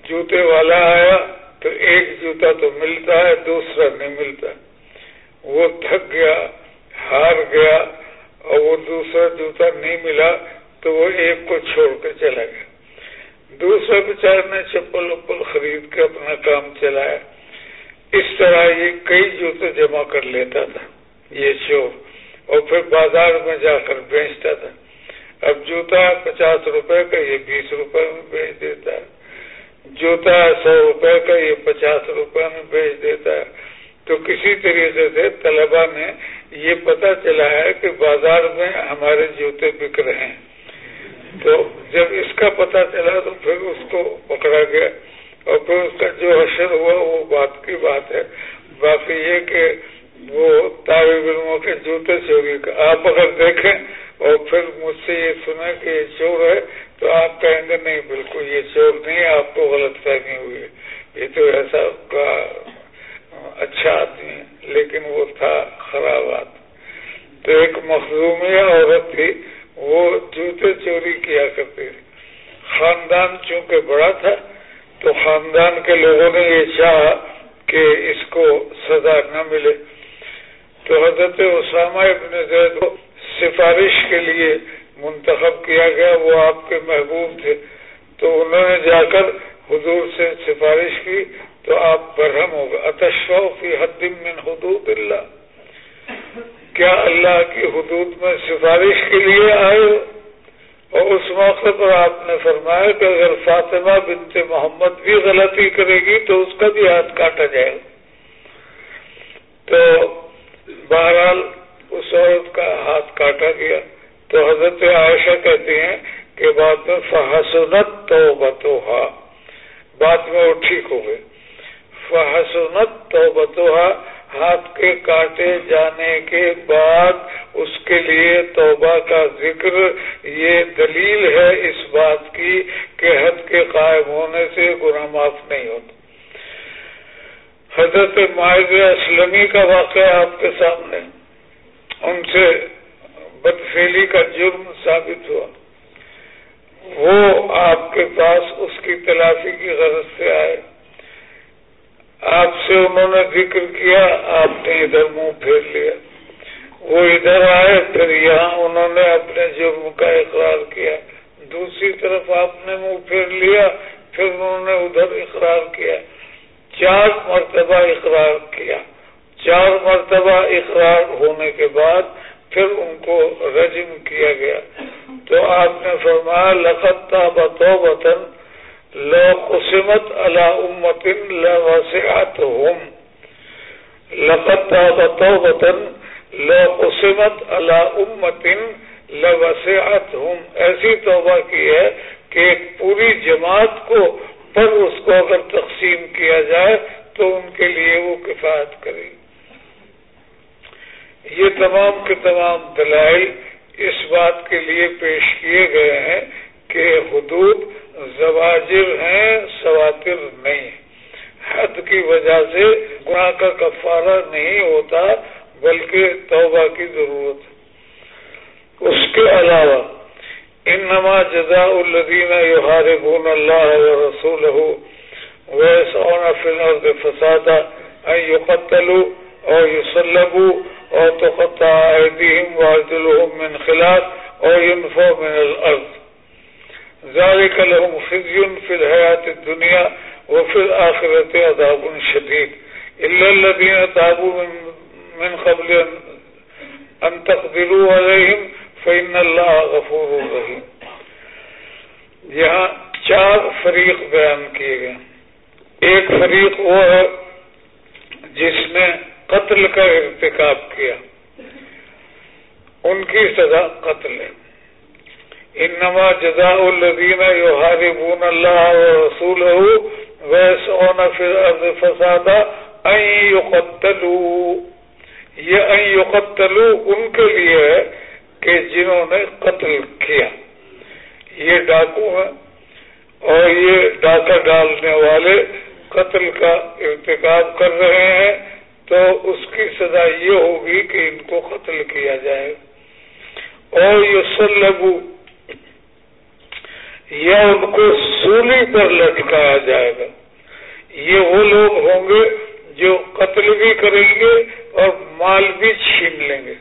جوتے والا آیا تو ایک جوتا تو ملتا ہے، دوسرا نہیں ملتا۔ وہ تھک گیا، ہار گیا اور وہ دوسرا جوتا نہیں ملا تو وہ ایک کو چھوڑ کے چلا گیا۔ دوسرا بچار نے چپل وپل خرید کے اپنا کام چلایا۔ اس طرح یہ کئی جوتے جمع کر لیتا تھا، یہ چور اور پھر بازار میں جا کر بیچتا تھا۔ اب جوتا پچاس روپے کا، یہ بیس روپے میں بیچ دیتا ہے۔ جوتا سو روپے کا، یہ پچاس روپے میں بیچ دیتا ہے۔ تو کسی طریقے سے طلبا نے یہ پتا چلا ہے کہ بازار میں ہمارے جوتے بک رہے ہیں۔ تو جب اس کا پتا چلا تو پھر اس کو پکڑا گیا اور پھر اس کا جو حشر ہوا وہ بات کی بات ہے۔ باقی یہ کہ وہ طالب علموں کے جوتے چوری کا آپ اگر دیکھیں اور پھر مجھ سے یہ سنا کہ یہ چور ہے تو آپ کہیں گے نہیں، بالکل یہ چور نہیں، آپ کو غلط فہمی ہوئی ہے۔ یہ تو ایسا اچھا آدمی ہے، لیکن وہ تھا خراب آدمی تو ایک مخلومی عورت تھی۔ وہ جوتے چوری کیا کرتی تھی خاندان چونکہ بڑا تھا، تو خاندان کے لوگوں نے یہ چاہا کہ اس کو سزا نہ ملے۔ تو حضرت اسامہ ابن زید کو سفارش کے لیے منتخب کیا گیا، وہ آپ کے محبوب تھے۔ تو انہوں نے جا کر حضور سے سفارش کی، تو آپ برہم ہوگا اتشوفی حد من حدود اللہ۔ کیا اللہ کی حدود میں سفارش کے لیے آئے؟ اور اس موقع پر آپ نے فرمایا کہ اگر فاطمہ بنت محمد بھی غلطی کرے گی تو اس کا بھی ہاتھ کاٹا جائے۔ گا تو بہرحال اس عورت کا ہاتھ کاٹا گیا۔ تو حضرت عائشہ کہتی ہیں کہ بعد میں فحسنت تو بتوہا بعد میں وہ ٹھیک ہو گئے۔ فحسنت تو بتوہا ہاتھ کے کاٹے جانے کے بعد اس کے لیے توبہ کا ذکر، یہ دلیل ہے اس بات کی کہ حد کے قائم ہونے سے گناہ معاف نہیں ہوتا۔ حضرت معاذ اسلمی کا واقعہ آپ کے سامنے، ان سے بدفیلی کا جرم ثابت ہوا۔ وہ آپ کے پاس اس کی تلافی کی غرض سے آئے۔ آپ سے انہوں نے ذکر کیا، آپ نے ادھر منہ پھیر لیا۔ وہ ادھر آئے، پھر یہاں انہوں نے اپنے جرم کا اقرار کیا۔ دوسری طرف آپ نے منہ پھیر لیا، پھر انہوں نے ادھر اقرار کیا۔ چار مرتبہ اقرار کیا۔ چار مرتبہ اقرار ہونے کے بعد پھر ان کو رجم کیا گیا۔ تو آپ نے فرمایا لقت بتو وطن لو قسمت اللہ امتن لوسعت ہم لقت بتو لو قسمت اللہ امتن لوسعت ایسی توبہ کی ہے کہ ایک پوری جماعت کو پر اس کو اگر تقسیم کیا جائے تو ان کے لیے وہ کفایت کرے گی. یہ تمام کے تمام دلائل اس بات کے لیے پیش کیے گئے ہیں کہ حدود زواجر ہیں، سواتر نہیں۔ حد کی وجہ سے گناہ کا کفارہ نہیں ہوتا، بلکہ توبہ کی ضرورت۔ اس کے علاوہ، انما جزاء الذين يحاربون الله ورسوله ويسعون في الأرض فسادا أن يقتلوا أو يصلبوا أو تقطع أيديهم وارجلهم من خلاف أو ينفوا من الأرض ذلك لهم خزي في الحياة الدنيا وفي الآخرة عذاب شديد. إلا الذين تابوا من, من قبل أن تقدروا عليهم فإن اللہ غفور الرحیم یہاں چار فریق بیان کیے گئے ایک فریق وہ ہے جس نے قتل کا ارتکاب کیا۔ ان کی سزا قتل ہے۔ انما جزاء الذين يحاربون الله ورسوله ويسعون في الارض فسادا ان يقتلوا. یہ ان يقتلوا ان کے لیے ہے کہ جنہوں نے قتل کیا. یہ ڈاکو ہیں اور یہ ڈاکہ ڈالنے والے قتل کا ارتکاب کر رہے ہیں تو اس کی سزا یہ ہوگی کہ ان کو قتل کیا جائے. اور یہ سلبو یا ان کو سولی پر لٹکایا جائے گا۔ یہ وہ لوگ ہوں گے جو قتل بھی کریں گے اور مال بھی چھین لیں گے۔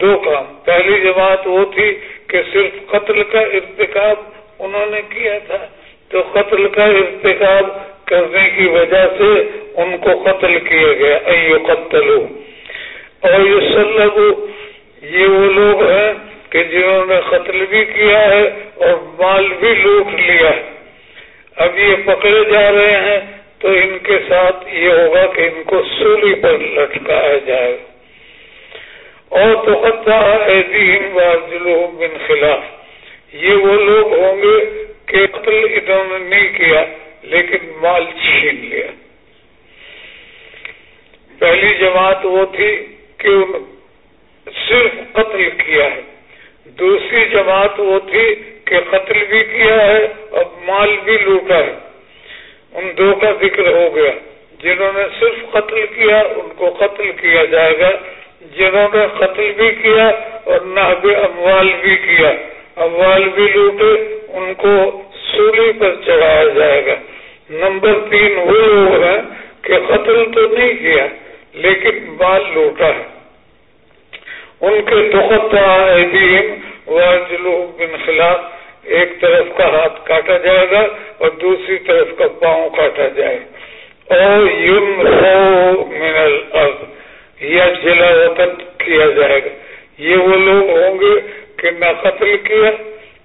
دو کام۔ پہلی جماعت وہ تھی کہ صرف قتل کا ارتکاب انہوں نے کیا تھا، تو قتل کا ارتکاب کرنے کی وجہ سے ان کو قتل کیا گیا، ایو قتل اور یہ سلب یہ وہ لوگ ہیں کہ جنہوں نے قتل بھی کیا ہے اور مال بھی لوٹ لیا ہے۔ اب یہ پکڑے جا رہے ہیں تو ان کے ساتھ یہ ہوگا کہ ان کو سولی پر لٹکایا جائے۔ اور تو بن خلاف۔ یہ وہ لوگ ہوں گے کہ قتل انہوں نے نہیں کیا، لیکن مال چھین لیا۔ پہلی جماعت وہ تھی کہ صرف قتل کیا ہے۔ دوسری جماعت وہ تھی کہ قتل بھی کیا ہے اور مال بھی لوٹا ہے۔ ان دو کا ذکر ہو گیا۔ جنہوں نے صرف قتل کیا، ان کو قتل کیا جائے گا۔ جنہوں نے قتل بھی کیا اور نہ اموال بھی کیا۔ اموال بھی لوٹے، ان کو سولی پر چڑھایا جائے گا۔ نمبر تین وہ لوگ ہیں کہ قتل تو نہیں کیا، لیکن مال لوٹا ہے۔ ان کے بن خلاف ایک طرف کا ہاتھ کاٹا جائے گا اور دوسری طرف کا پاؤں کاٹا جائے۔ گا اور من الارض یا جلا وطن کیا جائے گا۔ یہ وہ لوگ ہوں گے کہ نہ قتل کیا،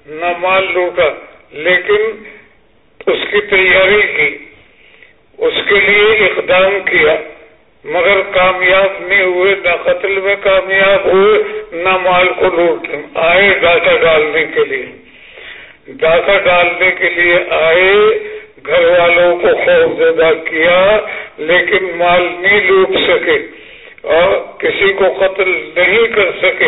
نہ مال لوٹا، لیکن اس کی تیاری کی، اس کے لیے اقدام کیا۔ مگر کامیاب نہیں ہوئے، نہ قتل میں کامیاب ہوئے، نہ مال کو لوٹ آئے ڈاکہ ڈالنے کے لیے۔ ڈاکہ ڈالنے کے لیے آئے، گھر والوں کو خوف زدہ کیا، لیکن مال نہیں لوٹ سکے اور کسی کو قتل نہیں کر سکے۔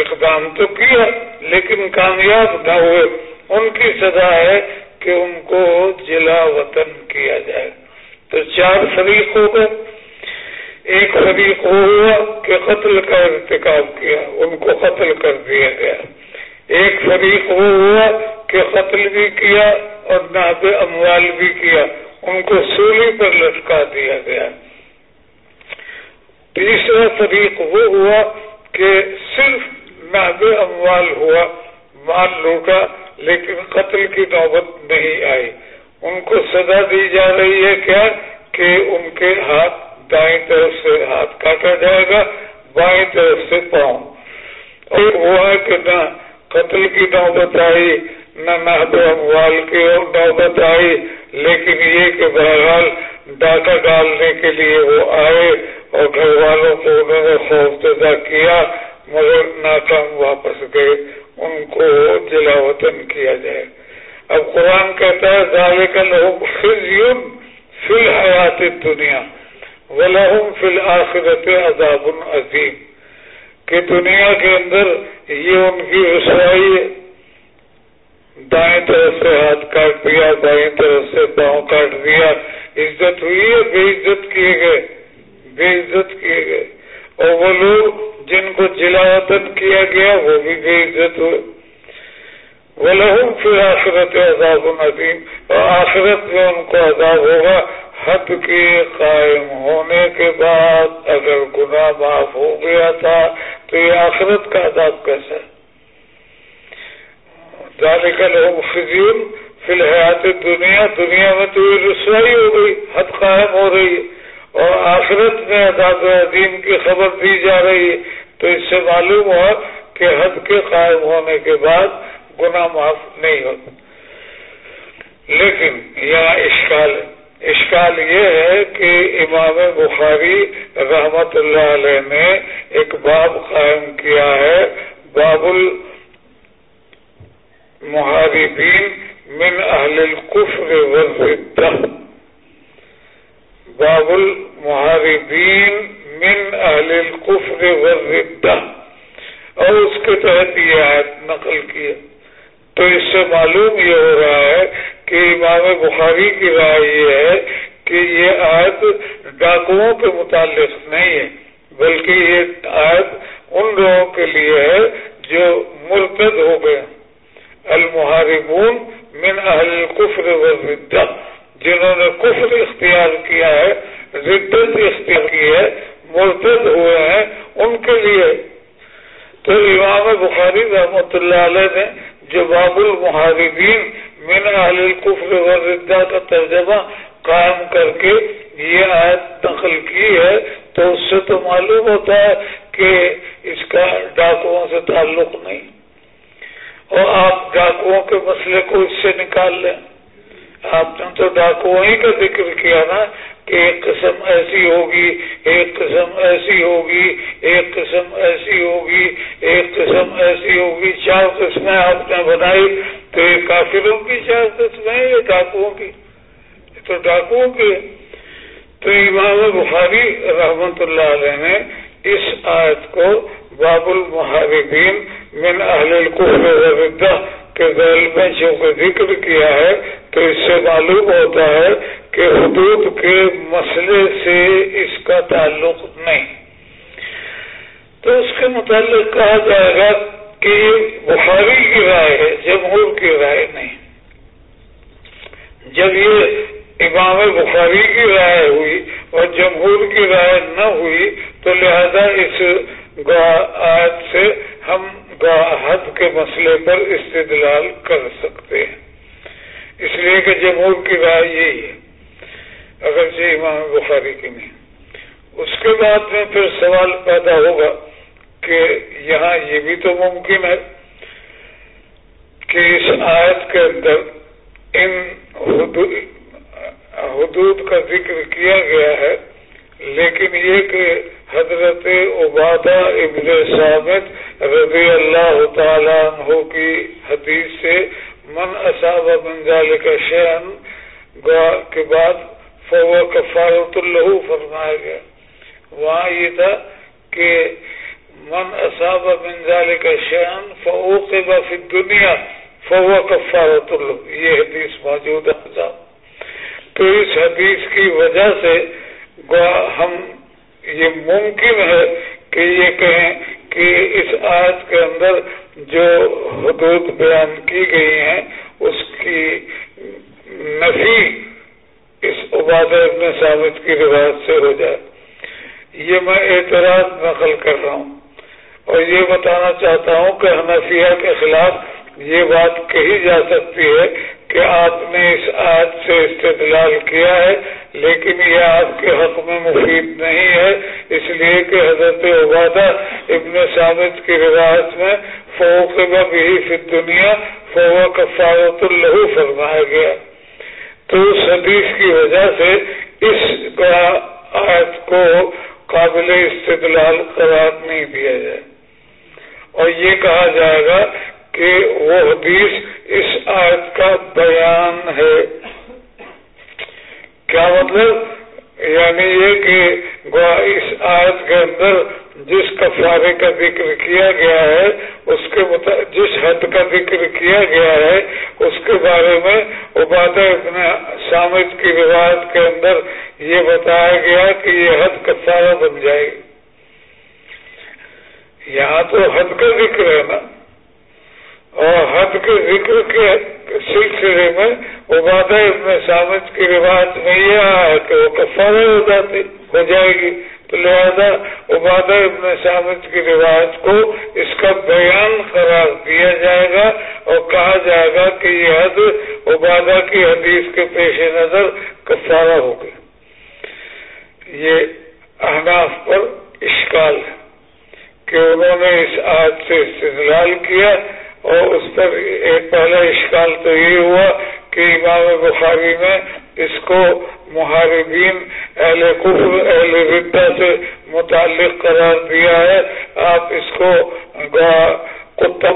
اقدام تو کیا، لیکن کامیاب نہ ہوئے۔ ان کی سزا ہے کہ ان کو جلا وطن کیا جائے۔ تو چار فریق ہو گئے ایک فریق وہ ہوا کہ قتل کا ارتکاب کیا، ان کو قتل کر دیا گیا۔ ایک فریق وہ ہوا کہ قتل بھی کیا اور ناب اموال بھی کیا، ان کو سولی پر لٹکا دیا گیا۔ تیسرا طریق وہ ہوا کہ صرف ناب اموال ہوا، مال لوٹا، لیکن قتل کی نوبت نہیں آئی۔ ان کو سزا دی جا رہی ہے کیا؟ کہ ان کے ہاتھ دائیں طرف سے ہاتھ کاٹا جائے گا، بائیں طرف سے پاؤں۔ اور وہ ہے کہ نہ قتل کی نوبت آئی، نہ نہب اموال کی نوبت آئی، لیکن یہ کہ بہرحال ڈاکہ ڈالنے کے لیے وہ آئے اور گھر والوں کو انہوں نے خوف زدہ کیا، مگر ناکام واپس گئے۔ ان کو جلا وطن کیا جائے۔ اب قرآن کہتا ہے، ذالک لہم خزیون فی الحیات دنیا ولہم فی الآخرت عذاب عظیم کہ دنیا کے اندر یہ ان کی رسوائی دائیں طرف سے ہاتھ کاٹ دیا بائیں طرف سے پاؤں کاٹ دیا، عزت ہوئی ہے؟ بے عزت کیے گئے، بے عزت کیے گئے۔ اور وہ لوگ جن کو جلا وطن کیا گیا، وہ بھی بے عزت ہوئے۔ وہ لہم پھر آخرت عذاب ندیم اور آخرت میں ان کو عذاب ہوگا۔ حد کے قائم ہونے کے بعد اگر گناہ معاف ہو گیا تھا تو یہ آخرت کا عذاب کیسا ہے؟ کا لوگ فی الحیات دنیا دنیا میں تو یہ رسوائی ہو گئی، حد قائم ہو رہی ہے، اور آخرت میں عذاب عظیم کی خبر دی جا رہی ہے۔ تو اس سے معلوم ہوا کہ حد کے قائم ہونے کے بعد گناہ معاف نہیں ہوتا۔ لیکن یہاں اشکال اشکال یہ ہے کہ امام بخاری رحمت اللہ علیہ نے ایک باب قائم کیا ہے، باب المحاربین من اہل القفر والردہ باب المحاربین من اہل القفر والردہ اور اس کے تحت یہ آیت نقل کی تو اس سے معلوم یہ ہو رہا ہے کہ امام بخاری کی رائے یہ ہے کہ یہ آیت ڈاکوؤں کے متعلق نہیں ہے، بلکہ یہ آیت ان لوگوں کے لیے ہے جو مرتد ہو گئے۔ المحاربون من اہل القفر والردہ جنہوں نے کفر اختیار کیا ہے، ردت اختیار کی ہے، مرتد ہوئے ہیں ان کے لیے۔ تو امام بخاری رحمۃ اللہ علیہ نے جو باب المحاربین من اہل القفر والردہ کا ترجمہ قائم کر کے یہ آیت نقل کی ہے، تو اس سے تو معلوم ہوتا ہے کہ اس کا ڈاکوؤں سے تعلق نہیں۔ اور آپ ڈاکوؤں کے مسئلے کو اس سے نکال لیں۔ آپ نے تو ڈاکوؤں ہی کا ذکر کیا نا ایک قسم ایسی ہوگی، ایک قسم ایسی ہوگی، ایک قسم ایسی ہوگی، ایک قسم ایسی ہوگی، چار قسمیں آپ نے بنائی تو یہ کافروں کی چار قسمیں یہ ڈاکوؤں کی؟ تو ڈاکوؤں کی تو امام بخاری رحمت اللہ علیہ نے اس آیت کو باب المحاربین من اہل القفر کے ذیل میں جو ذکر کیا ہے تو اس سے معلوم ہوتا ہے کہ حدود کے مسئلے سے اس کا تعلق نہیں۔ تو اس کے متعلق کہا جائے گا کہ بخاری کی رائے ہے، جمہور کی رائے نہیں۔ جب یہ امام بخاری کی رائے ہوئی اور جمہور کی رائے نہ ہوئی تو لہذا اس آیت سے ہم حد کے مسئلے پر استدلال کر سکتے ہیں۔ اس لیے کہ جمہور کی رائے یہی ہے۔ اگرچہ جی امام بخاری کی نہیں۔ اس کے بعد میں پھر سوال پیدا ہوگا کہ یہاں یہ بھی تو ممکن ہے کہ اس آیت کے اندر ان حدود کا ذکر کیا گیا ہے۔ لیکن یہ کہ حضرت عبادہ ابن سامد رضی اللہ تعالیٰ عنہ کی حدیث سے من اصاب منظال کا شہن کے بعد فو کفارت اللہ فرمایا گیا۔ وہاں یہ تھا کہ من اصاب منظال کا شہن فو فی دنیا فو کفارت اللہ۔ یہ حدیث موجود ہے۔ تو اس حدیث کی وجہ سے ہم یہ ممکن ہے کہ یہ کہیں کہ اس آج کے اندر جو حدود بیان کی گئی ہیں، اس کی نفی اس عبادت میں ثابت کی روایت سے ہو جائے۔ یہ میں اعتراض نقل کر رہا ہوں اور یہ بتانا چاہتا ہوں کہ حنفیہ کے خلاف یہ بات کہی جا سکتی ہے کہ آپ نے اس آج سے استدلال کیا ہے، لیکن یہ آپ کے حق میں مفید نہیں ہے۔ اس لیے کہ حضرت عبادہ ابن سامد کی روایت میں فوق بھی فی دنیا فو کفارت الہو فرمایا گیا۔ تو اس حدیث کی وجہ سے اس آیت کو قابل استدلال قرار نہیں دیا جائے۔ اور یہ کہا جائے گا کہ وہ حدیث اس آیت کا بیان ہے۔ کیا مطلب؟ یعنی یہ کہ اس آیت کے اندر جس کفارے کا ذکر کیا گیا ہے، اس کے جس حد کا ذکر کیا گیا ہے، اس کے بارے میں عبادہ ابن سامد کی روایت کے اندر یہ بتایا گیا کہ یہ حد کفارہ بن جائے گی۔ یہاں تو حد کا ذکر ہے نا۔ اور حد کے ذکر کے سلسلے میں عبادہ ابن سامد کی روایت میں یہ آیا کہ وہ کفارے ہو جاتے، ہو جائے گی۔ تو لہذا عبادہ ابن سامد کی روایت کو اس کا بیان قرار دیا جائے گا اور کہا جائے گا کہ یہ حد عبادہ کی حدیث کے پیش نظر کفارہ ہوگی یہ احناف پر اشکال ہے کہ انہوں نے اس آج سے استدلال کیا اور اس پر ایک پہلا اشکال تو یہ ہوا کہ امام بخاری میں اس کو محاربین اہل کفر، اہل ردا سے متعلق قرار دیا ہے۔ آپ اس کو کتا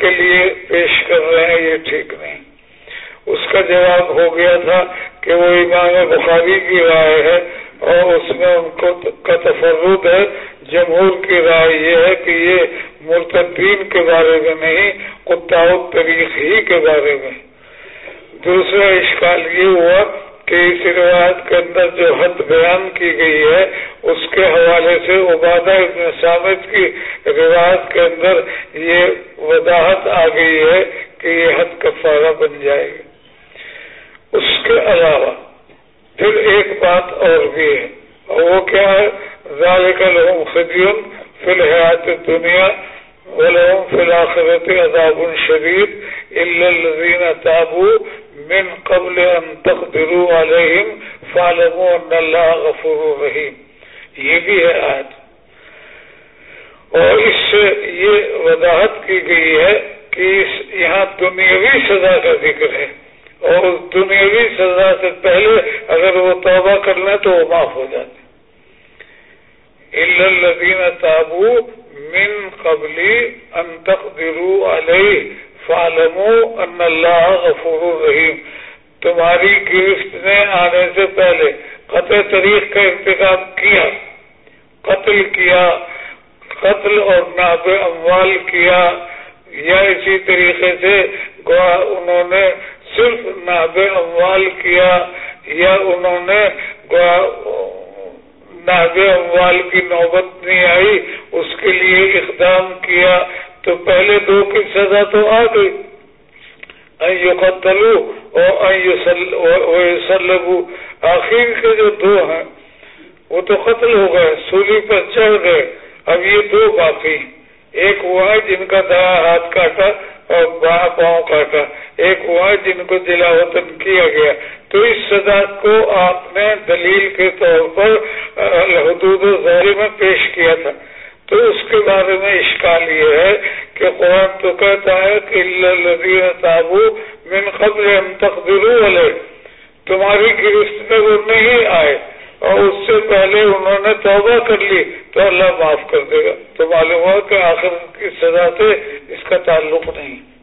کے لیے پیش کر رہے ہیں، یہ ٹھیک نہیں۔ اس کا جواب ہو گیا تھا کہ وہ امام بخاری کی رائے ہے اور اس میں ان کو کا تفرد ہے جمہور کی رائے یہ ہے کہ یہ مرتدین کے بارے میں نہیں کتا طریق ہی کے بارے میں۔ دوسرا اشکال یہ ہوا کہ اس روایت کے اندر جو حد بیان کی گئی ہے، اس کے حوالے سے عبادہ ابن سامد کی روایت کے اندر یہ وضاحت آ گئی ہے کہ یہ حد کفارہ بن جائے گی۔ اس کے علاوہ پھر ایک بات اور بھی ہے۔ وہ کیا ہے ذالک لهم خزي في الحياة الدنيا ولهم في الآخرة عذاب شديد إلا الذين تابوا من قبل أن تقدروا عليهم فاعلموا أن الله غفور رحيم. یہ بھی ہے آج اور اس سے یہ وضاحت کی گئی ہے کہ اس یہاں دنیاوی سزا کا ذکر ہے. اور دنیاوی سزا سے پہلے اگر وہ توبہ کر لیں تو وہ معاف ہو جاتے الذين تابوا من قبل ان تقدروا عليه. فاعلموا ان الله غفور رحيم. تمہاری گرفت نے آنے سے پہلے قطع طریق کا انتخاب کیا، قتل کیا، قتل اور ناب اموال کیا، یا اسی طریقے سے انہوں نے صرف ناب اموال کیا، یا انہوں نے اموال کی نوبت نہیں آئی، اس کے لیے اقدام کیا۔ تو پہلے دو کی سزا تو آ گئی۔ قتلو اور آخر کے جو دو ہیں، وہ تو قتل ہو گئے، سولی پر چڑھ گئے۔ اب یہ دو باقی ایک وہ ہے جن کا دیا ہاتھ کاٹا اور بڑا پاؤں کاٹا۔ ایک وہ جن کو جلا وطن کیا گیا۔ تو اس سزا کو آپ نے دلیل کے طور پر حدود ظاہر میں پیش کیا تھا۔ تو اس کے بارے میں اشکال یہ ہے کہ قرآن تو کہتا ہے کہ تابو من قبل ہم تقدر والے تمہاری گرفت میں وہ نہیں آئے۔ اور اس سے پہلے انہوں نے توبہ کر لی، تو اللہ معاف کر دے گا۔ تو معلوم ہوا کہ آخر کی سزا سے اس کا تعلق نہیں۔